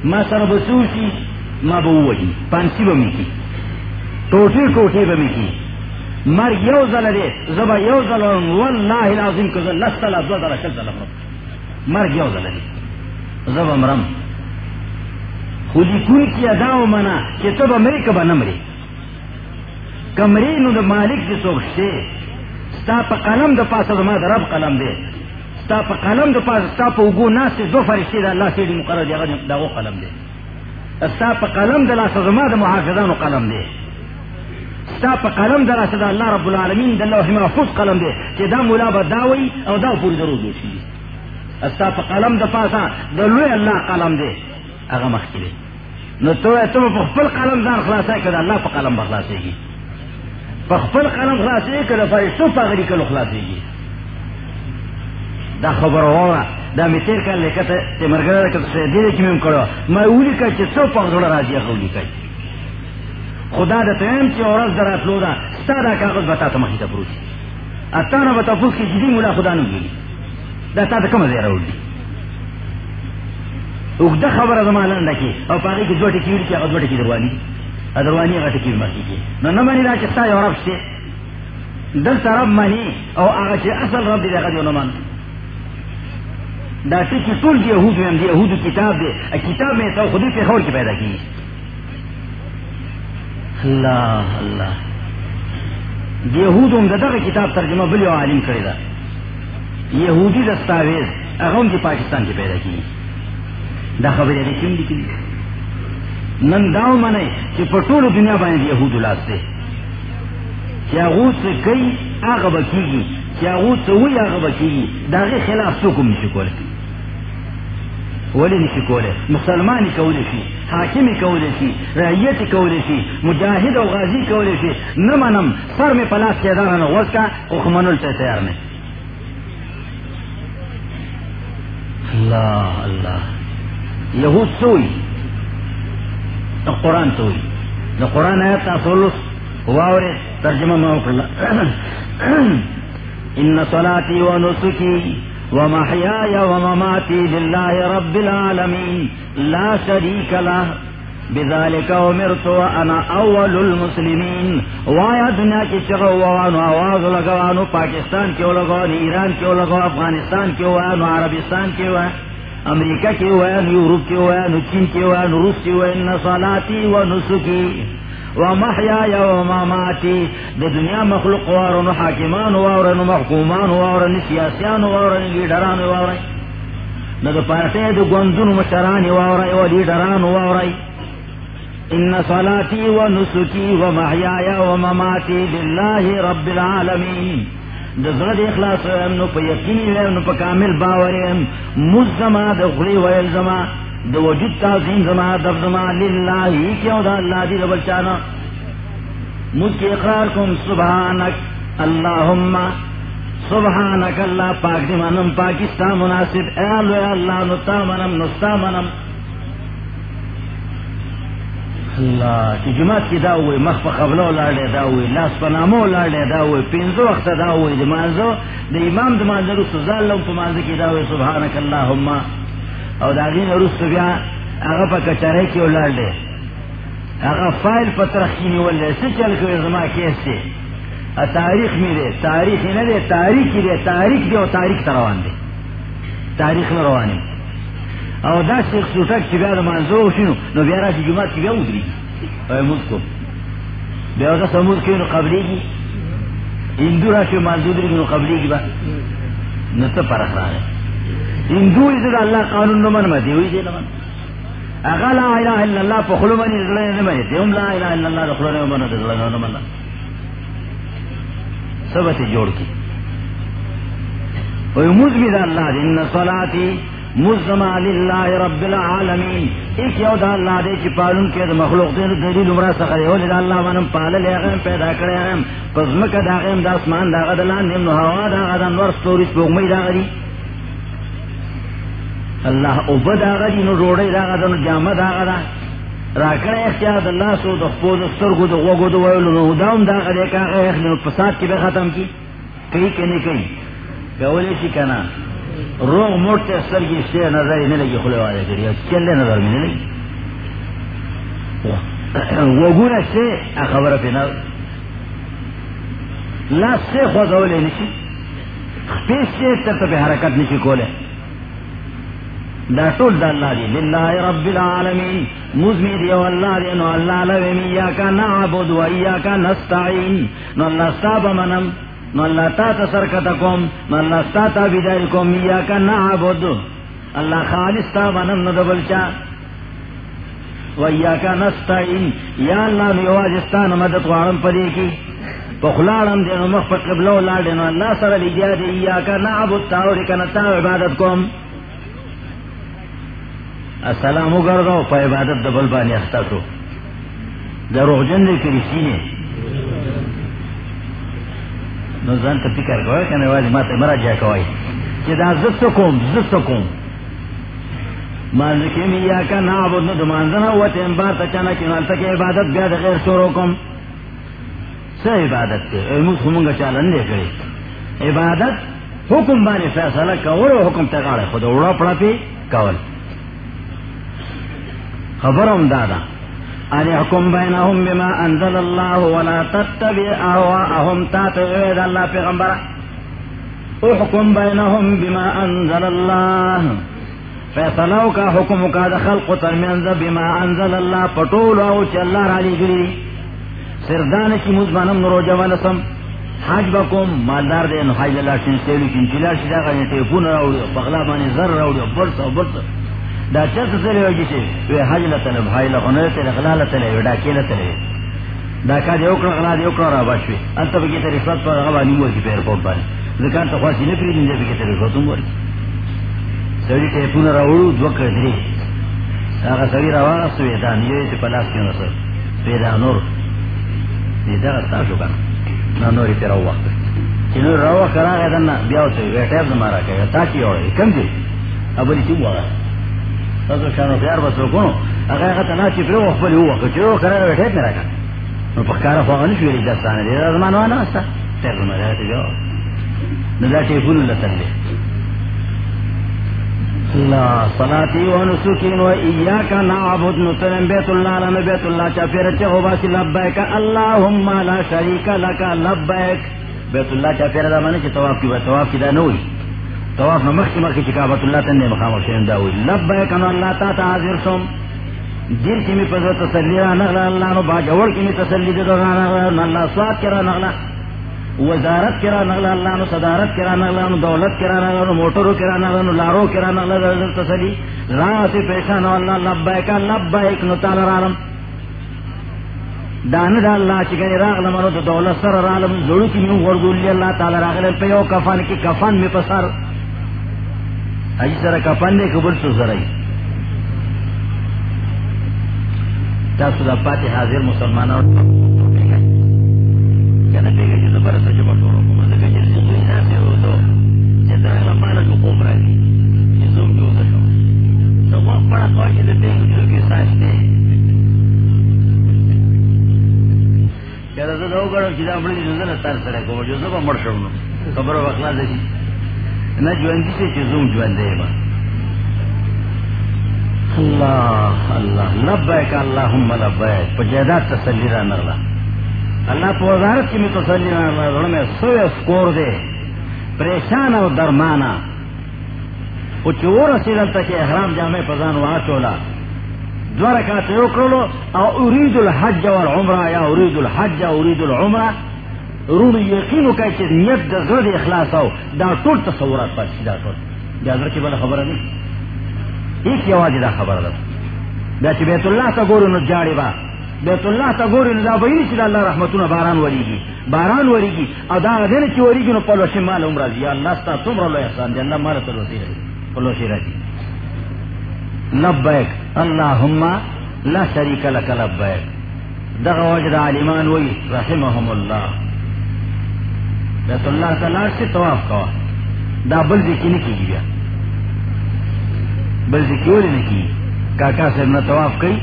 ما سر بسوسی ما بووہی پانسی بمی کی ٹوٹی ٹوٹی بمی کی مر یو زل دے، زبا یو زل واللہ العظیم کو زل لستلا دو زل شل زل مرم مر یو زل دے، زبا مرم. خودی کن کی اداو منا کہ تب امری کبا نمری کمری نو دا مالک جی دی سوکشتے ستا پا قلم دا پاس دا ما دا رب قلم دے. ستا پا قلم دا پاس، ستا پا اگو ناس دو فرشتے دا اللہ سیدی مقرر دی غد دا غو قلم دے. ستا پا قلم دا لاس دا ما دا محافظانو قلم دے. ستا پا قلم در اسد اللہ رب العالمین در لوح محفوظ قلم دے کہ دا مولا با داوئی او دا پوری درو دوشی ستا پا قلم دا پاسا در لوح اللہ قلم دے اگا مخی نو تو ہے تم پا خپل قلم دان خلاصا ہے کہ اللہ پا قلم بخلاصے گی پا خپل قلم خلاصے کہ فرشتو پا غری کلو خلاصے گی دا خبر ہوا دا می تیر کر لکتا تی مرگر کتا سیدی دے کمیم کرو میں اولی کر چی سو پا غزوڑا راضی اخولی کر خدا دا تیم چی عورت در اطلو دا ستا کاغذ بتا تا مخی تا پروچی اتانا بتا پوس کی جدی مولا خدا نو گیلی دا تا دا کم زیر اول دی اگدا خبر از مالان دا کی، او پاگی کی دوٹی کیوری کی اگا دوٹی کی دروانی. ادروانی اگا ٹکی مخی کی. نو نمانی دا چی ستا یو رب شتے. دل تا رب مانی، او آگا چی اصل رب دی دا غدیو نمان. دا ٹکی طول دی یهود میں دی یهود کتاب دے کتاب میں تو خودی پہ خور کی پیدا کی. اللہ اللہ۔ یہود دغه کتاب ترجمه بل عالم کړی دا یہودی دستاویز هغه کی پاکستان کې پیدا کی دا خبرې دې کوم دي کړي نن داو منه چې په ټول دنیا باندې يهود سے کئی آگ بکی گی چاغوت سے وہی آگ بکی گی داغے خلاف تو کم نشی ولی نشی کولے، مسلمانی کولے شی، حاکمی کولے شی رعیت کولے شی، مجاہد و غازی کولے شی، نمانم سر میں پلاس کے دارا نغوز کا اخمن التے میں۔ اللہ اللہ۔ یہود سوئی قرآن سوئی، نہ قرآن آیت تاسولس، واورے ترجمہ موقع ان صلاتي ونسكي ومحياي ومماتي لله رب العالمين. لا شريك له. بذلك امرت وانا اول المسلمين. وایا دنیا کی چغو وانو آواز لگوانو پاکستان کیوں لگوانو ایران کیوں لگو افغانستان کیوں وانو عربستان کیوں وانو امریکہ کیوں وانو یورپ کیوں وانو چین کیوں وانو روس کیوں وانو ان صلاتي ونسكي ومحیا یا وماماتی د دنیا مخلوق وارن حاکمان وارن محکومان وارن سیاسیان وارن لیڈران وارن نہ د پارٹی د گوندون مشران وارن و لیڈران وارن ان صلاتي ونسكي ومحياي ومماتي لله رب العالمين. دزغد اخلاص نو په یقین نو په کامل باور مزما د غلی ویل زما دو وجود تعظیم زما دب زما للہ کیوں دا اللہ جی دی رب چانا مجھ کے اقرار کم سبحانک اللہم، سبحانک اللہ پاک دی منم پاکستان مناسب، اے اللہ اللہ نتا منم نستا منم اللہ کی جماعت کی دا ہوئے مخ پا قبلو لاڑے دا ہوئے لاس پا نامو لاڑے دا ہوئے پینزو وقت دا ہوئے دمانزو دا امام دمانزو سزال لهم پا مانزو کی دا ہوئے سبحانک اللہم۔ او داغین روس بیا اغا پا کچارے کی اولار لے اغا فائل پا ترخینی واللے سی چل کوئی زما کیس سے تاریخ می دے تاریخ نہ دے تاریخ دے تاریخ دے او تاریخ تروان دے تاریخ میں روانی او دا شیخ سوٹک چی بیا دا منزو شنو نو بیا را چی جماعت چی بیا ادری او امود کو. بیا دا سمود کی نو قبلی گی اندو را چی دری نو قبلی گی با نو تا پرخ را ہندو ادھر اللہ قانون نہ من متی ہوئی دے نمن اگا لا الہ الا اللہ پخلو منی دلے نہ منے دیوم لا الہ الا اللہ رخلو نہ من دلے نہ من. سب سے جوڑ کی. وہ مجھ بھی اللہ ان صلاتی مزما للہ رب العالمین. ایک یو دا اللہ دے چی پالن کے دا مخلوق دے دلیل عمرہ سخرے ہو لدہ اللہ منم پالا لے غیم پیدا کرے غیم پس مکہ دا غیم دا اسمان دا غدلان نیم نو ہوا دا غدان ور ستوری سپوگمی دا غدی اللہ اوبد آگا جی نو روڑے داغا دا، نو جامع داغا دا. راکڑ اختیار دا اللہ سو دا خپو دا سترگو دا غوگو دا ویلو، نو داوم داغا دے کاغا اخ، نو پساد کی بے ختم کی. کئی کنی کئی. گولی شی کنا روغ موٹتے سرگی سے نظر نہیں لگی خلے والے کری چلے نظر میں نہیں لگی وگونا سے خبر پہ نظر لا سے خوزولے نشی پیس سے تر پہ حرکت نشی کولے. دا ٹول دا اللہ دی للہ رب العالمین. مزمی دی و اللہ دی نو اللہ لویم. ایاکا نعبد و ایاکا نستعین. نو اللہ ستاب منم. نو اللہ تا تسرکتکم نو اللہ ستا تا بیدارکم ایاکا نعبد. اللہ خالص تا منم نو دبلچا و ایاکا نستعین. یا اللہ نو یواجستان مدد وارم پدی کی. پخلارم دی نو مخفق قبلو لار دی نو اللہ سر لجا دی ایاکا نعبد تاوری کنتا عبادت کم. السلام کر دو عبادت دبل بانی اختا تو دروغ جن دے کری سینے نو زن تا فکر کوئی کنے والی ما تا مرا جا کوئی چی دا زد سکوم زد سکوم مانزکی می یا کا نعبد نو دمانزنا و تین بار تا چانا کی نالتا کی عبادت، بیا دا غیر شروع کم سا عبادت تے ایموز خمونگا چالن دے کری عبادت حکم بانی فیصلہ کول و حکم تغاڑے خود اوڑا پڑا پی کول. خبرم دادا. ان حکم بینہم بما انزل اللہ ولا تتبع اہواءہم تات غیر اللہ پیغمبر. احکم بینہم بما انزل اللہ. فیصلو کا حکم کا دخل قطر منز بما انزل اللہ پٹول او چی اللہ را لی گری سردان کی مزمانم نرو جوالسم. حاج بکم، مالدار دے نو حاج اللہ شن سیلو چن چلا شدا غنی تیفون راوڑی بغلا بانی زر راوڑی برس و برس دا چت سره وږي چې وی حج لته بھائی له اونر غلا لته له وډا کې دا کا دیو غلا دیو کړه، را باشوي انت به کې ته پر هغه نیو چې پیر په باندې. ځکه ته خاص نه پری نه به کې ته رشوت مور سړی ته پونه راوړو، دوه کړي هغه سړی راوړا سوې دا نیو چې په لاس کې نو سر نور. دې دا تاسو کنه نو نورې پر وخت چې نو راو کرا غدن بیا او ته وټه زمارا کوي تا کی وای کم دي ابل چې وای تاسو شانو پیار وسو کو هغه هغه تنا چې پر وخت په وخت چې و کرا وټه نه راکړه نو په کار خو نه شوې د ځان دې زمانه ونه استه ته زما راته جو نو دا ټی فون لته اللہ صلاتی و نسوکین و ایاک نعبد. نسلم بیت اللہ لنا بیت اللہ چا پیر چہو باسی لبیک. اللہم لا شریک لکا لبیک. بیت اللہ چا پیر دا مانے چی طواف کی طواف کی دا نوئی طواف نمخ کی مخی چکابت اللہ تندے مخام شہن دا ہوئی لبیک انو اللہ تا تا حاضر سم دیر کی می پزر تسلی را نغلا اللہ نو باجوڑ کی می تسلی دے دو را نغلا اللہ سواد کرا نغلا وزارت کرا نغلا اللہ نو، صدارت کرا نغلا نو، دولت کرا نغلا نو، موٹرو کرا نغلا نو، لارو کرا نغلا در تسلی۔ راہ پیشان اللہ، لبیک لبیک نو تالا رالم دان دا اللہ چکن راغ لمنو دولت سر رالم زڑو کی میوں غرگولی اللہ تعالی راغ پیو کفن کی کفن میں پسر۔ اجی سر کفن دے قبل تو سرائی تاسو دا پاتی حاضر مسلمانوں کہنا پہ جو برسا جو بٹورو کو مزا گئی جلسی ہو تو چیتا ہے لمانا جو قوم رہی یہ زوم جو ہوتا تو وہ بڑا خواہش دے پہ جو کی سائش دے کہتا تو دو گڑو چیزا بڑی جو زن سرے کو جو زبا مر شو خبر وقلا دے نہ جو اندی سے چیزوں جو اندے با اللہ اللہ، لبیک اللہم لبیک پا تسلی را نغلا اللہ تو وزارت کی میں تسلی را نغلا میں سوئے سکور دے۔ پریشان اور درمانا وہ چور سیدل تک احرام جامع پزان وہاں چولا۔ دوارا کہتے ہو کرلو او ارید الحج والعمرہ، یا ارید الحج ارید العمرہ۔ رون یقینو کہا چیز نیت دا زرد اخلاص ہو دا طول تصورات پاس دا طول دا زرد کی بلا خبر نہیں ایک یواز دا خبر دا دا چی بیت اللہ تا گوری نو جاڑی با. بیت اللہ تا گوری نو دا بینی چی دا اللہ رحمتون باران وریگی. باران وریگی. او دا دین چی وریگی نو پلوشی مال عمرہ یا اللہ ستا تم رو لو احسان دی، اللہ مالا تلوشی رہی پلوشی رہی لبیک، اللہم لا شریک لک لبیک. دا وجد عالمان وی رحمهم اللہ. بیت اللہ تعالی سے طواف کوا دا بلدی کی نکی گیا بلدی کی ولی نکی کاکا صاحب نے طواف کئی۔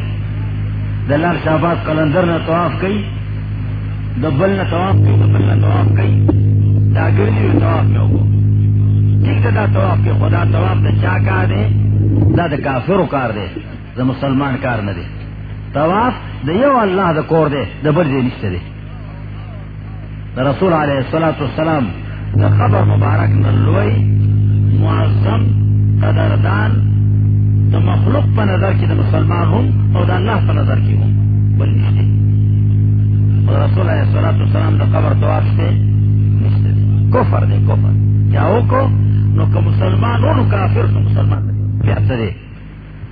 دلال شہباز قلندر نے طواف کئی۔ دبل نے طواف کئی دبل نے طواف کئی۔ دا گردی بھی طواف میں ہوگو ٹھیک دا طواف کے خدا طواف دے چاہ کہا دے۔ دا دا کافر کار دے، دا مسلمان کار نہ دے۔ طواف دا یو اللہ دا کور دے، دا بل دے نشتے دے۔ رسول علیہ الصلوۃ والسلام دا خبر مبارک نلوئی معظم قدردان دا مخلوق پا نظر کی، دا مسلمان ہوں اور دا اللہ پا نظر کی ہوں بل نشتے اور رسول علیہ الصلوۃ والسلام دا قبر طواف سے نشتے دے۔ کفر دے، کفر۔ جاؤ کو؟ نو کا مسلمان ہو، نو کافر نو مسلمان دے۔ بیعت دے۔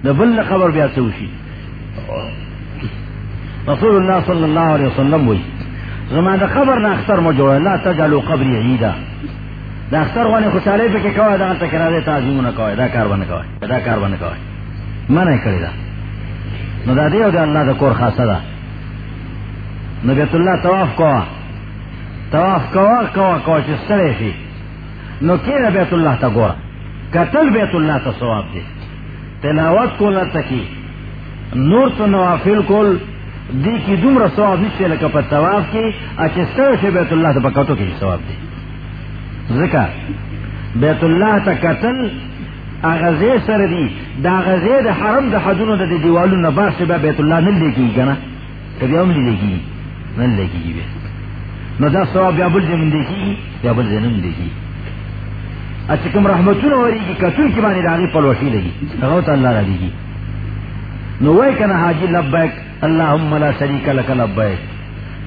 دا بل خبر بیعت سے ہوشی۔ رسول اللہ صلی اللہ علیہ وسلم وی زمان دا خبر نا اختر مجوڑا لا تجعلو قبری عیدا دا اختر وانی خوشحالی پہ کہ کوئی دا انتا کرا دے تعظیم نہ کوئی دا کار بنا کوئی دا کار بنا کوئی منع کری دا نو دا دیو دا اللہ دا کور خاصا دا نو بیت اللہ تواف کوا تواف کوا کوا کوا چی سرے فی نو کیر بیت اللہ تا گورا قتل بیت اللہ تا ثواب دے تلاوت کو لتا کی نور تو نوافل کول دی کی دوم ثواب نشتے لکا پا تواف کی اچھے سر سے بیت اللہ تا پکتو کی ثواب دے ذکر، بیت اللہ تا قتل اغزے سر دی، دا اغزے دا حرم دا حدون دا دیوالو نبار سے بیت اللہ نل لے کی گنا کبھی ہم لے کی نل لے کی نو دا ثواب یا بل زمین دے کی یا بل زمین دے کی اچھا کم رحمتون وری کی کتون کی بانی راغی پلوشی لگی غوت اللہ را دیگی نو وی کنا حاجی لبیک اللہم لا شریک لک لبیک.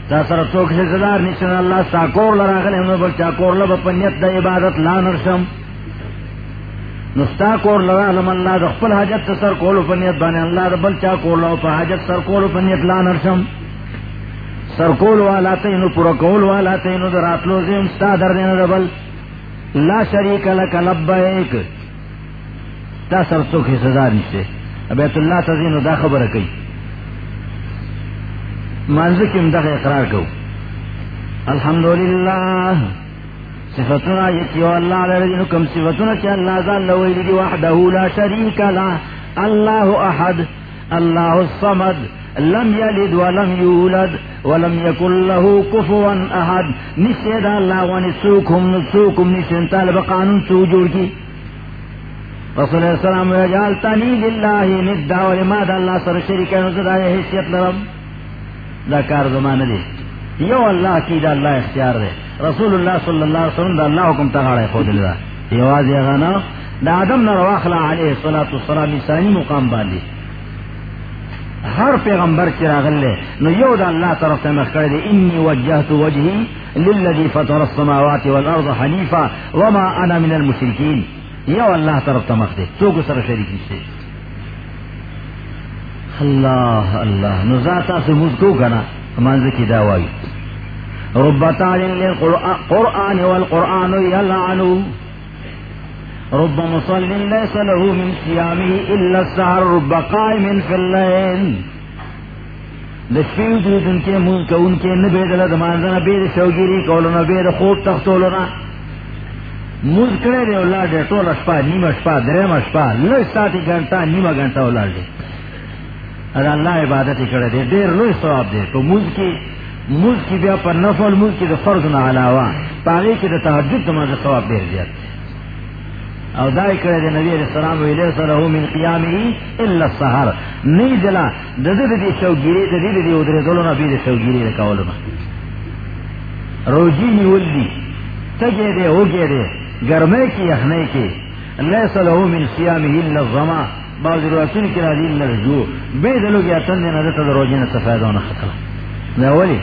تا سر چوک سے زدار نیچن اللہ ساکور لراغل ہم بل چاکور لب پنیت دا عبادت لا نرشم نو ساکور لراغلم اللہ دا خپل حاجت سر کولو پنیت بانی اللہ دا بل چاکور لب پا حاجت سر کولو پنیت لا نرشم سرکول والا تینو پورکول والا تینو در راتلو زیم ستا در دین دبل. لا شریک لک لبیک. تا سر سوک سزا نشتے بیت اللہ تزینو دا خبر کئی. منزکیم دا اقرار کو. الحمدللہ. صفتنا یکیو اللہ لرجنو کم صفتنا چا اللہ ذال لویلی دی وحدہو لا شریک لا. اللہ احد. اللہ الصمد. لم يلد ولم يولد ولم يكن له كفوا احد. نسيد الله ونسوكم نسوكم نسين طالب قانون سوجور کی. رسول اللہ السلام وجعلتنی للہ ندا و ولماذا اللہ سر شریک نزدہ حیثیت لرم دا کار زمان دے یو اللہ کی دا اللہ اختیار دے۔ رسول اللہ صلی اللہ علیہ وسلم دا اللہ حکم تغاڑے خود اللہ لدا یواز یغانا دا آدم نرواخلا علیہ الصلاة والسلام ثانی مقام باندی ہر پیغمبر چراغل لے نو یو دا اللہ طرف سے مخکر دے، انی وجہت وجہی للذی فطر السماوات والارض حنیفا وما انا من المشرکین۔ یو اللہ طرف تمخ دے، تو کو سر شریک نشتے اللہ اللہ، نو ذاتا سے مزکو کنا منز کی دعوائی رب تعلیم للقرآن والقرآن یلعنو۔ رب مصل ليس له من صيامه إلا السهر رب قائم في الليل دشفیو دید ان کے ملک ان کے نبید لدمانزنا بید شوگیری کولنا بید خوب تختولنا ملک کرے دے اللہ دے طول اشپا نیم اشپا درم اشپا لوی ساتی گھنٹا نیم گھنٹا اللہ دے۔ اد اللہ عبادت کرے دے، دیر لوی ثواب دے۔ تو ملک کی ملک کی بیا پر نفل ملک کی دے فرض نہ علاوہ پاگے کی دے تحجد تمہارے ثواب دیر دیت او دای کرے دے نبی علیہ السلام ویلے صلہو من قیامی الا السحر۔ نی دلا دے دد دی شوگیری دد دی ادھر دلو نبی دی شوگیری دے کولنا روجی نیولی تگے دے ہوگے دے۔ گرمے کی اخنے کی۔ لیس لہو من قیامی الا الظما۔ بعض رواتن کی راضی الا الرجوع بے دلو گیا تن دے نظر تا روجی نتا فیدونا خطر دا ولی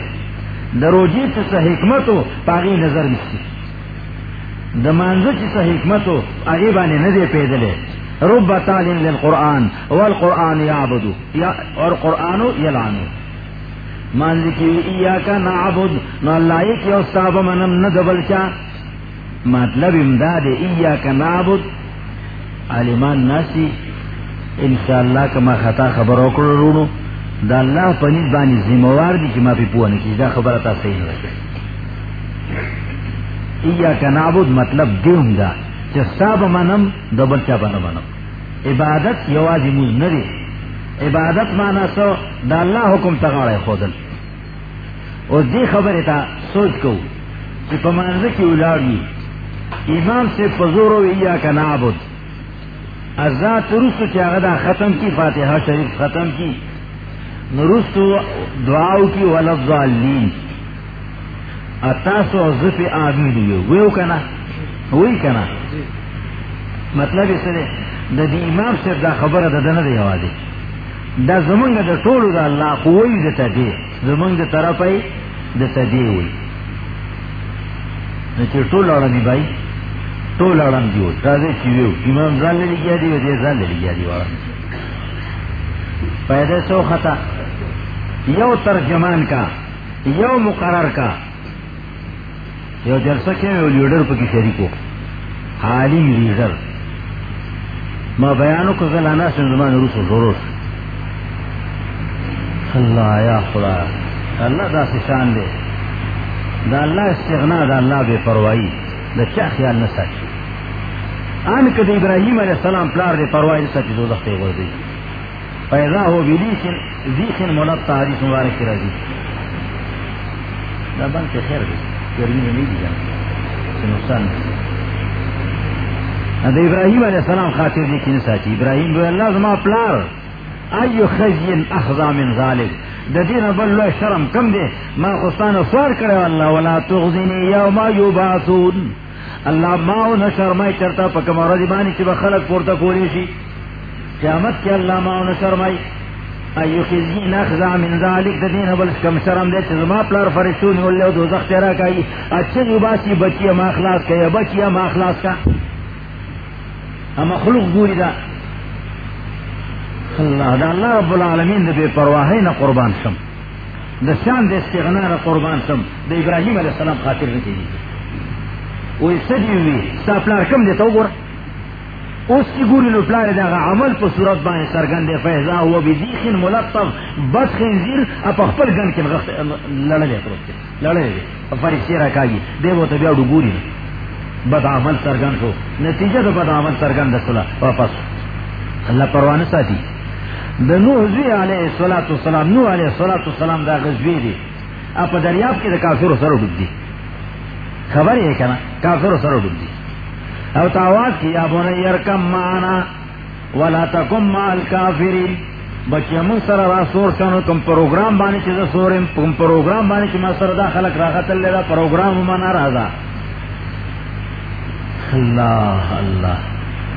دا روجی تسا حکمتو پاگی نظر نستی دمانزو چی سا حکمتو اغیبانی ندے پیدلے۔ رب تعلیم للقرآن والقرآن یعبدو یا اور قرآنو یلعنو مانزی کی ایاکا نعبد نو اللہ ایک یو منم ندبل چا۔ مطلب امداد ایاکا نعبد. علمان ناسی، انشاءاللہ کما خطا خبر اوکر رونو دا اللہ پنید بانی زموار دی چی ما پی پوانی کی دا خبرتا صحیح رکھے ایا کا نابود مطلب دیوم دا چساب منم دبل چا بنا منم. عبادت یوازی موز ندی عبادت مانا سو دا اللہ حکم تغاڑے خودل اور دی خبر تا سوچ کو کہ پمانز کی اولادی امام سے پزورو ایا کا نابود ازاد رسو چاگدا ختم کی فاتحہ شریف ختم کی. نرسو دعاو کی ولفظ الین اتاسو زف آدمی دیو ویو کنا؟ وی کنا؟ مطلب اس لیے دا دی امام سے دا خبر دا دن دی آوازی دا زمانگ دا طولو دا اللہ قوی دا تا دی. زمانگ دا طرفی دا تا دی وی. نچے طول آرمی بائی طول آرم دیو تازے چیویو امام زال لی گیا دیو دی زال لی گیا دیو. آرم پیدا سو خطا. یو ترجمان کا، یو مقرر کا. یو جلسہ کے لیڈر پکی شریکو حالی لیڈر. ما بیانو کو زلانا سن زمان روس و زوروس اللہ، یا خدا. اللہ دا سشان دے. دا اللہ استغنا، دا اللہ بے پروائی دا چا خیال نہ نساچی آن کد ابراہیم علیہ السلام پلار دے پروائی نساچی دو دختے گردی پیدا ہو بیلیشن زیخن مولد تحریس مبارک کی رضی دا بند کے خیر دے گرمی میں نہیں دیا نقصان ابراہیم علیہ السلام خاطر دی کی نساچی ابراہیم بو اللہ زما پلار، ایو خزین اخذا من ذالک. دا دین بل لو شرم کم دے ما خستان سوار کرے اللہ ولا تغزینی یوم یبعثون. اللہ ماو نشرمائی چرتا پا کم رضبانی چی بخلق پورتا کولی شی قیامت کی اللہ ماو نشرمائی ایو خزی نخزا من ذالک دین بل کم شرم دے چیز ما پلار فرشتون تیرا کئی. اچھے بچی ما اخلاص کا بچی ما اخلاص کا. اما خلق گوری دا. اللہ دا اللہ رب العالمین بے پرواہی نا قربان شم. دا شان دے استغنا قربان سم دا ابراہیم علیہ السلام خاطر نتی دی وہ سجی ہوئی سا کم دیتا ہو گورا اس کی گوری نو پلار دا عمل پا صورت بانے سرگن دے فیضا ہوا بی دیخن ملطف، بد خنزیر اپا خپل گن کے لڑا لے پروت کے لڑا لے فاری سیرہ کاگی دے وہ تبیا ڈو گوری بد عمل سرگن شو نتیجہ تو بد عمل سرگن دا سلا واپس. اللہ پروانہ ساتھی دا نو حضوی علیہ السلام والسلام نو علیہ السلام دا غزوی دی. اپا دریاب کی دا کافر سر ڈب دی. خبر ہے کنا؟ کافر سر ڈب دی او تاواز کی ابو نے یرکم معنا، ولا تکم مع الکافرین. بچے من سر را سور کنو، کم پروگرام بانی چیز سورم کم پروگرام بانی چیز سر دا خلق راحت اللہ دا پروگرام منا رازا اللہ اللہ.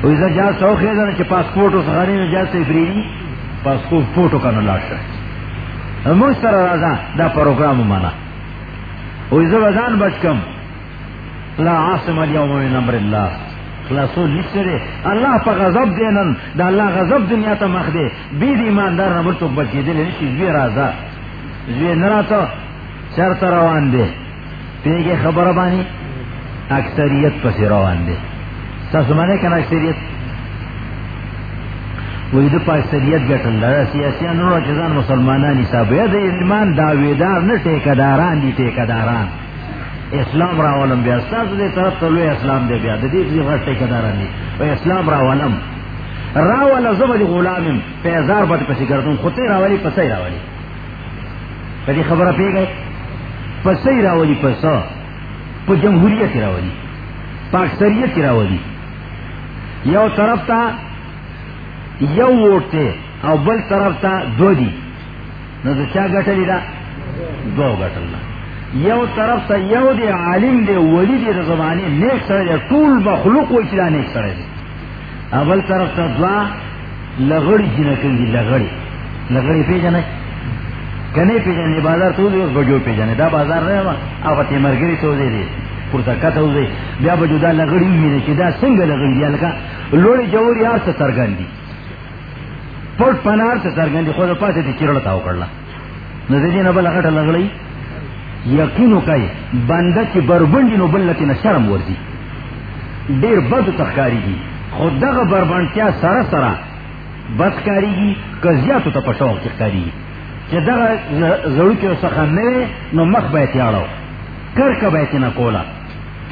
ویسا جا سوخی دا چی پاسپورٹ اس غنی جا سیفریدی پاسپورٹ فوٹو کا نلاش ہے مستر رازا دا پروگرام مانا ویسا وزان بچ کم لا عاصم اليوم من امر اللہ خلاصو نسرے اللہ پا غضب دینن دا اللہ غضب دنیا تا مخ دے. بید ایماندار نمبر تو بچی دے لنشی زوی رازا. زوی نرا تو سر تا روان دے. پیگے خبر بانی، اکثریت پسی روان دے. ساسمانے کنا اکثریت؟ وہی دو پاکستریت گٹل لڑا سیاسیان نورا چیزان مسلمانانی صاحب یا دا ایمان داویدار نا ٹیکداران دی ٹیکداران. اسلام راولم بیا. استاز دے طرف تو لوی اسلام دے بیا. دی دی غٹ ٹیکداران دی. و اسلام راولم. راول زبد غلامم پیزار بات پسی کردن خودتے راولی پسی راولی پدی خبر پی گئے پسی راولی پسا پا جمہوریت راولی پاکستریت راولی یو طرف تا یو ووٹ تے او بل طرف تا دو دی نو دو چا گٹلی دا دو گٹل دا یو طرف تا یو دے عالم دے، ولی دے زمانی نیک سر دے طول مخلوق و اچلا نیک سر دے. اول طرف تا دوا لغڑی جنکل دی لغڑی لغڑی پی جانے کنے پی جانے بازار تو دے بجو پی جانے دا بازار رہے ما آفتی مرگری تو دے دے پورتا کتا ہو دے بیا بجو دا لغڑی ہوئی چی دا سنگ لغڑی دیا لکا لوڑی جوری آر سے ترگن دی. پٹ پنار سے سرگندی خود پاسے تھی چرڑتا ہو کرلا نزدی نبل اگٹا لگڑی یقینو کئی بندہ کی بربنڈی نو بلتی نا شرم دیر بد تخکاری گی خود دغ بربنڈ کیا سرا سرا. بدکاری گی کزیاتو تا تخکاری گی چی دغ زڑو کی سخن نوے، نو مخ بیتی کر بیتی نا کولا.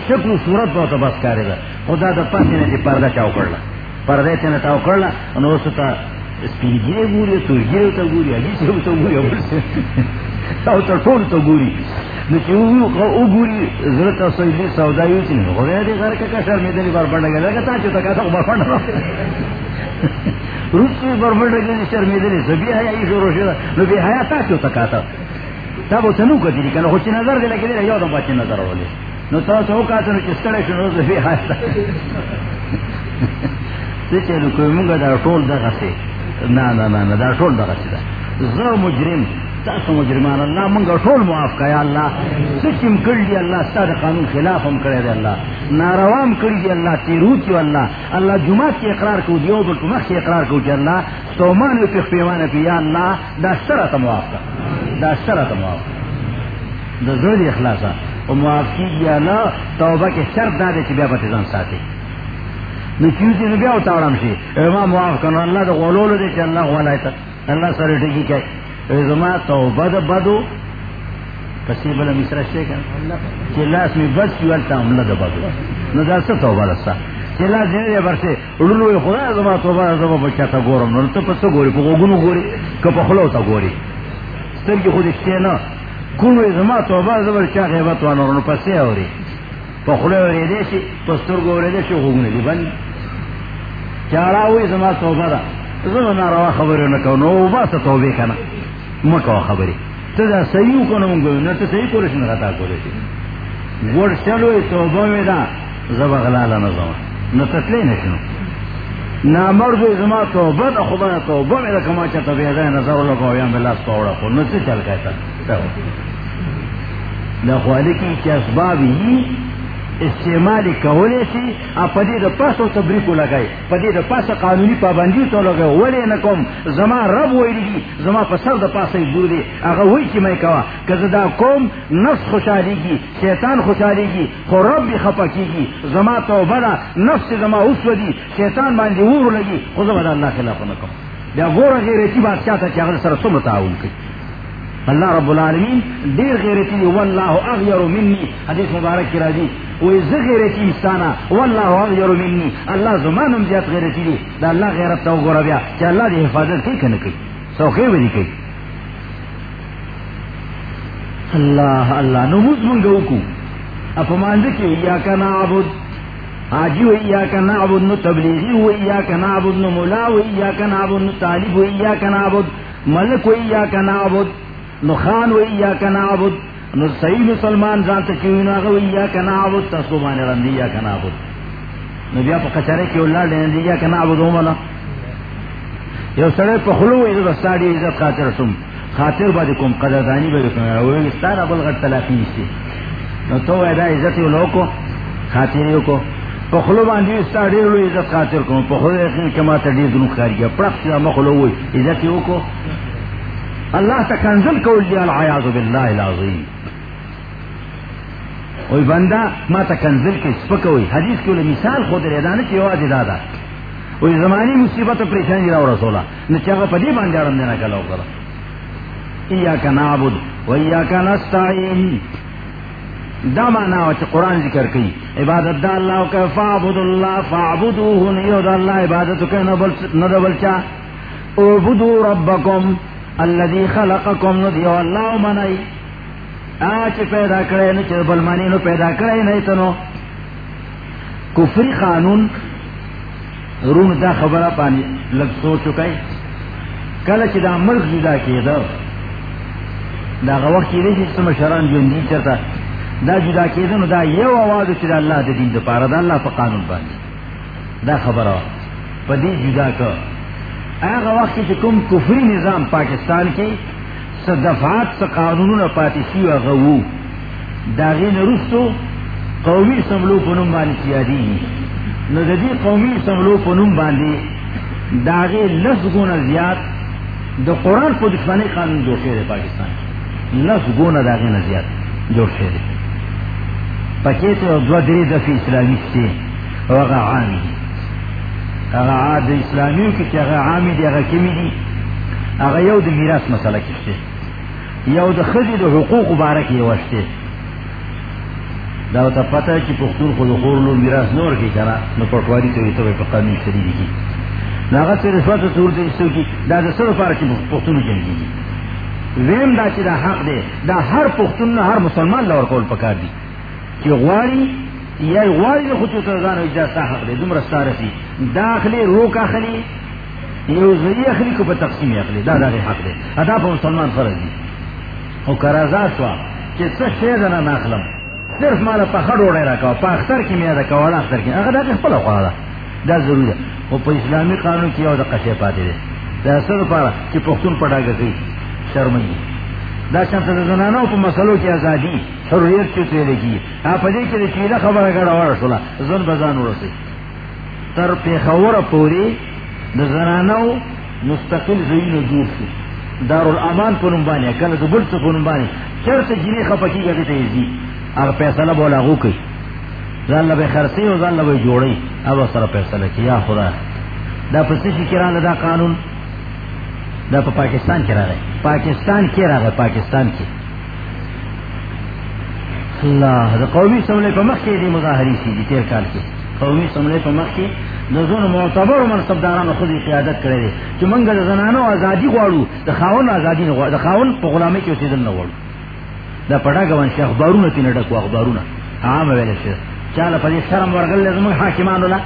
شکل صورت باو تا بس کاری دا. خدا دا پاسی نا تی پردہ چاو کرلا. پردہ تینا تاو کرلا انو ستا گوری گوری تو تو گوری عجیب سے گوری او تو ٹھول تو گوری او گوری ضرورت سوئی سودائی ہوئی نہیں ہو گیا گھر کا کشر میں دلی بار پڑ گیا لگا تا چوتا کہتا بار پڑ روس کی بار پڑ گیا شر میں دلی سبھی ہے یہ شروع شروع نو بھی ہے تا چوتا کہتا تب وہ تنو کدی کنا خوش نظر دے لگے یو دم بچ نظر ولے نو تو تو کہتا نو چستڑے شنو بھی ہے تے چلو کوئی منگا دا ٹول دا سے نا نا نا دا ٹول دا غسی دا زو مجرم. تاسو مجرمان اللہ منگا ٹول معاف کا یا اللہ سچم کر دی اللہ ستا دا قانون خلاف ہم کرے دے اللہ ناروام کر دی اللہ تیرو کیو اللہ اللہ جماعت کی اقرار کو دیو بلکو مخ کی اقرار کو دی اللہ سومان پی پیوانا پی یا اللہ دا سرات معاف کا دا سرات معاف دا زو اخلاصا و معاف کی یا اللہ توبہ کے شرط دا دے چی بیا بتزان ساتے نچیوزی نبی او تاورم شی ایما معاف کرنا اللہ دا غولولو دے چی اللہ غوالای اللہ سر ٹکی کئی ایزما توبہ دا بدو. پسی بلا مصر شے کن چی اللہ اسمی بد شیو التا عملہ دا بدو. نو دا سا توبہ لسا چی اللہ زینے دے برسے اولولو خدا ازما توبہ ازما بچا تا گورم. نو تا پسا گوری، پا گونو گوری کپا خلو تا گوری. ستر کی خود اشتے نا. کنو ازما توبہ ازما چا غیبت وانا نو پسے آوری پا خلو آوری دے شی پستر گوری دے شی خوگنی دی بند. چارا ہوئی زما توبہ دا. زما ناروا خبر نہ کو نو با س توبہ کنا. مکو خبری. تو دا صحیح کو نہ منگو نہ تو صحیح کولش نہ خطا کولے تھی ور چلو توبہ میں دا زبا غلالا نہ زما نہ تتلے نہ شنو نہ مرد زما توبہ دا خدا توبہ میں دا کما چتا بے دا نہ زور لگو یا بلا سوڑا کو نہ چل کہتا. نہ خوالی کی کہ اسباب ہی استعمال کولے سی ا پدی دا پاس و تبریکو لگائے پدی دا پاس قانونی پابندی تو لگائے ولے نکم، زما رب ویلی زما پسر دا پاس دور دی اگا وی چی میں کوا، کز دا کوم نفس خوشحالی کی شیطان خوشحالی کی خو رب بھی خپا کی زما تو بڑا نفس زما اس دی شیطان باندی اور لگی، خو زما دا اللہ خلاف نکم۔ بیا گورا غیرتی بات چاہتا چی اگر سر سم تعاون کی اللہ رب العالمین دیر غیرتی، واللہ اغیر منی. حدیث مبارک کی راجی وی زغیرتی انسانا، واللہ اغیر منی. اللہ زمانم زیاد غیرتی دی. دا اللہ غیرت تاو گورا بیا. چا اللہ دی حفاظت کی کنے کنکی سوخی ودی کی. اللہ اللہ نموز منگو کو. اپا ماندکی ایاکا نعبد. آجی و ایاکا نعبد، نو تبلیغی و ایاکا نعبد، نو ملا و ایاکا نعبد، نو طالب و ایاکا نعبد. ملک و ایاکا نعبد. نو خان وی یا کنابد نو صحیح مسلمان جان تکیوی نو اغوی یا کنابد تسو بانے رندی یا کنابد نو بیا پا کچرے کی اللہ لین دی یا کنابد اومنا یو سڑے پا خلو عزت استاری عزت خاطر سم. خاطر با کم قدردانی با کم. اوی استار ابل غد تلاقی نشتی نو تو ایدا عزت لو کو خاطریو کو. پا خلو باندی استاری لو عزت خاطر کم. پا خلو یقین کما تا دیر دنو خاری گیا پرق سیدا مخلو ہوئی عزت یو کو. اللہ تکنزل کو العیاض باللہ العظیم. وہی بندہ ما تکنزل کے سپک ہوئی، حدیث کے لیے مثال خود ریدان کی آواز دادا. وہی زمانی مصیبت و پریشانی راو رسولا، نہ چاہا پدی بانجارم دینا کا لو کرا ایاک نعبد و ایاک نستعین. دا مانا وچ قرآن ذکر کی عبادت دا اللہ کا فعبد اللہ فعبدوہ نیو دا اللہ عبادت کے ندبل چاہ اعبدو ربکم. الذي خلقكم ندیو اللہ منائی آچ پیدا کرے نو چر بلمانی نو پیدا کرے نہیں تنو. کفری قانون رون دا خبرہ پانی لگ سو چکائی کل چی دا ملک جدا کی دا دا غوق کی ریشی سم شران جو اندی چرتا دا جدا کی دا نو دا یو آوازو چی دا اللہ دا دین دا پارا دا اللہ پا قانون پانی دا خبرہ پا دی جدا کر آگا وقت کی کم کفری نظام پاکستان کے دفعات سے قانون پاتشی و غو داغین رستو قومی سملو پنم بانی سیادی ندی قومی سملو پنم باندھی داغے لفظ گونا زیاد دا قرآن کو دشمانی قانون جو شیر ہے پاکستان. لفظ گونا داغے نہ زیاد جو شیر ہے. پکے تو دو دری اسلامی سے وغا عامی. عاد اسلامیوں کی اگر عامی دی اگر کمی دی اگر یو د میراث مسئلہ کشتے یو د خزی د حقوق بارک یہ وشتے دا تا پتہ چی پختون خود خور لو میراث نور کی کرا نو پٹواری تو یہ تو پہ قانون شریعی کی ناغت سے رشوت صورت استو کی دا دا سر پارا چی پختون جنگی کی ویم دا چی دا حق دے دا ہر پختون ہر مسلمان لور کول پکار دی. چی غواری یا غواری خود ترزان و اجازتا حق دے دم رستا رسی. داخلی روک اخلی یو زی اخلی کو پا تقسیم اخلی دا داخلی حق دے ادا پا مسلمان فرض دی. او کرازا شوا چی سا شیدنا ناخلم صرف مالا پا خڑ اوڑے رکھا پا اختر کی میادا کوالا اختر کی اگر دا پلا خوالا دا ضرور ہے او پا اسلامی قانون کی او دا قشے پاتے دے دا سر پارا چی پختون پڑا گئی شرمئی دا شانت زنانو پا مسئلو کی آزادی حریت چو تیرے کی۔ ہاں، آپ دے کے چیلہ خبر گڑا وڑا شلا زن بزان رسی تر پی خور پوری، دا زنانو مستقل زینو جور سی دار الامان پا نمبانی کل دا بلت پا نمبانی چر سے جنی خپکی گا دیتا ایزی اگر پیسلہ بولا غو کئی۔ زن لبے خرسی و زن لبے جوڑی۔ اب سر پیسلہ کی، یا خدا۔ دا پسیشی کران دا قانون۔ دا پا پاکستان کرا رہے پاکستان کی رہا ہے پاکستان کی۔ اللہ. دا قومی سملے پہ مخ کے دی مظاہری سی دی تیر کال کی قومی سملے پہ مخ کے نزون معتبر و منصب داران خود قیادت کرے دے جو منگا دا زنانو آزادی گوارو دا خاون آزادی نگوارو دا خاون پا غلامی کی اسی دن نگوارو دا پڑا گوان شی اخبارون تی نڈکو اخبارون عام ویلے شیر چالا پا دی شرم ورگل لازم حاکمانو لا.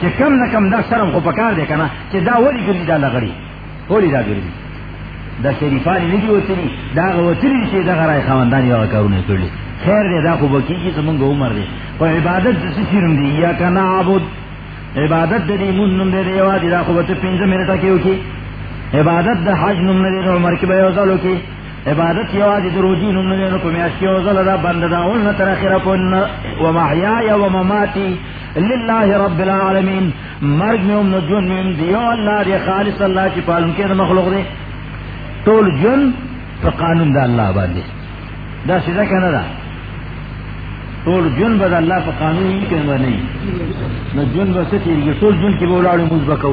چی کم نکم دا شرم خو پکار دے کنا چی دا ولی گردی دا لغری ولی دا گردی. دا شریفانی ندی وطنی، دا غوطنی چی دا غرائی خواندانی واقع کرونے کرلی خیر دے، دا خوب کی کی سمنگ عمر دے۔ پر عبادت دسی سیرم دی یا کا نعبد عبادت دے من نم دے دے یوا دی دا خوب تے پینزا منٹا کیو کی۔ عبادت دا حج نم دے عمر کی بیوزالو کی۔ عبادت یو یواز دروجی نم دے، نو کمیاش نمنے نکو میاشکی و ظلدہ بنددہ اولنا ترخیر کن و محیای و مماتی للہ رب العالمین۔ مرگ میں امن جن میں دیو اللہ دی خالص اللہ چی پالن کے مخلوق دے۔ طول جن پا قانون دا اللہ باندے دا سیدہ کہنا دا۔ طول جن با اللہ پا قانون ہی کہنا نہیں. نا جن با ستی طول جن کی بولاڑی مزبکو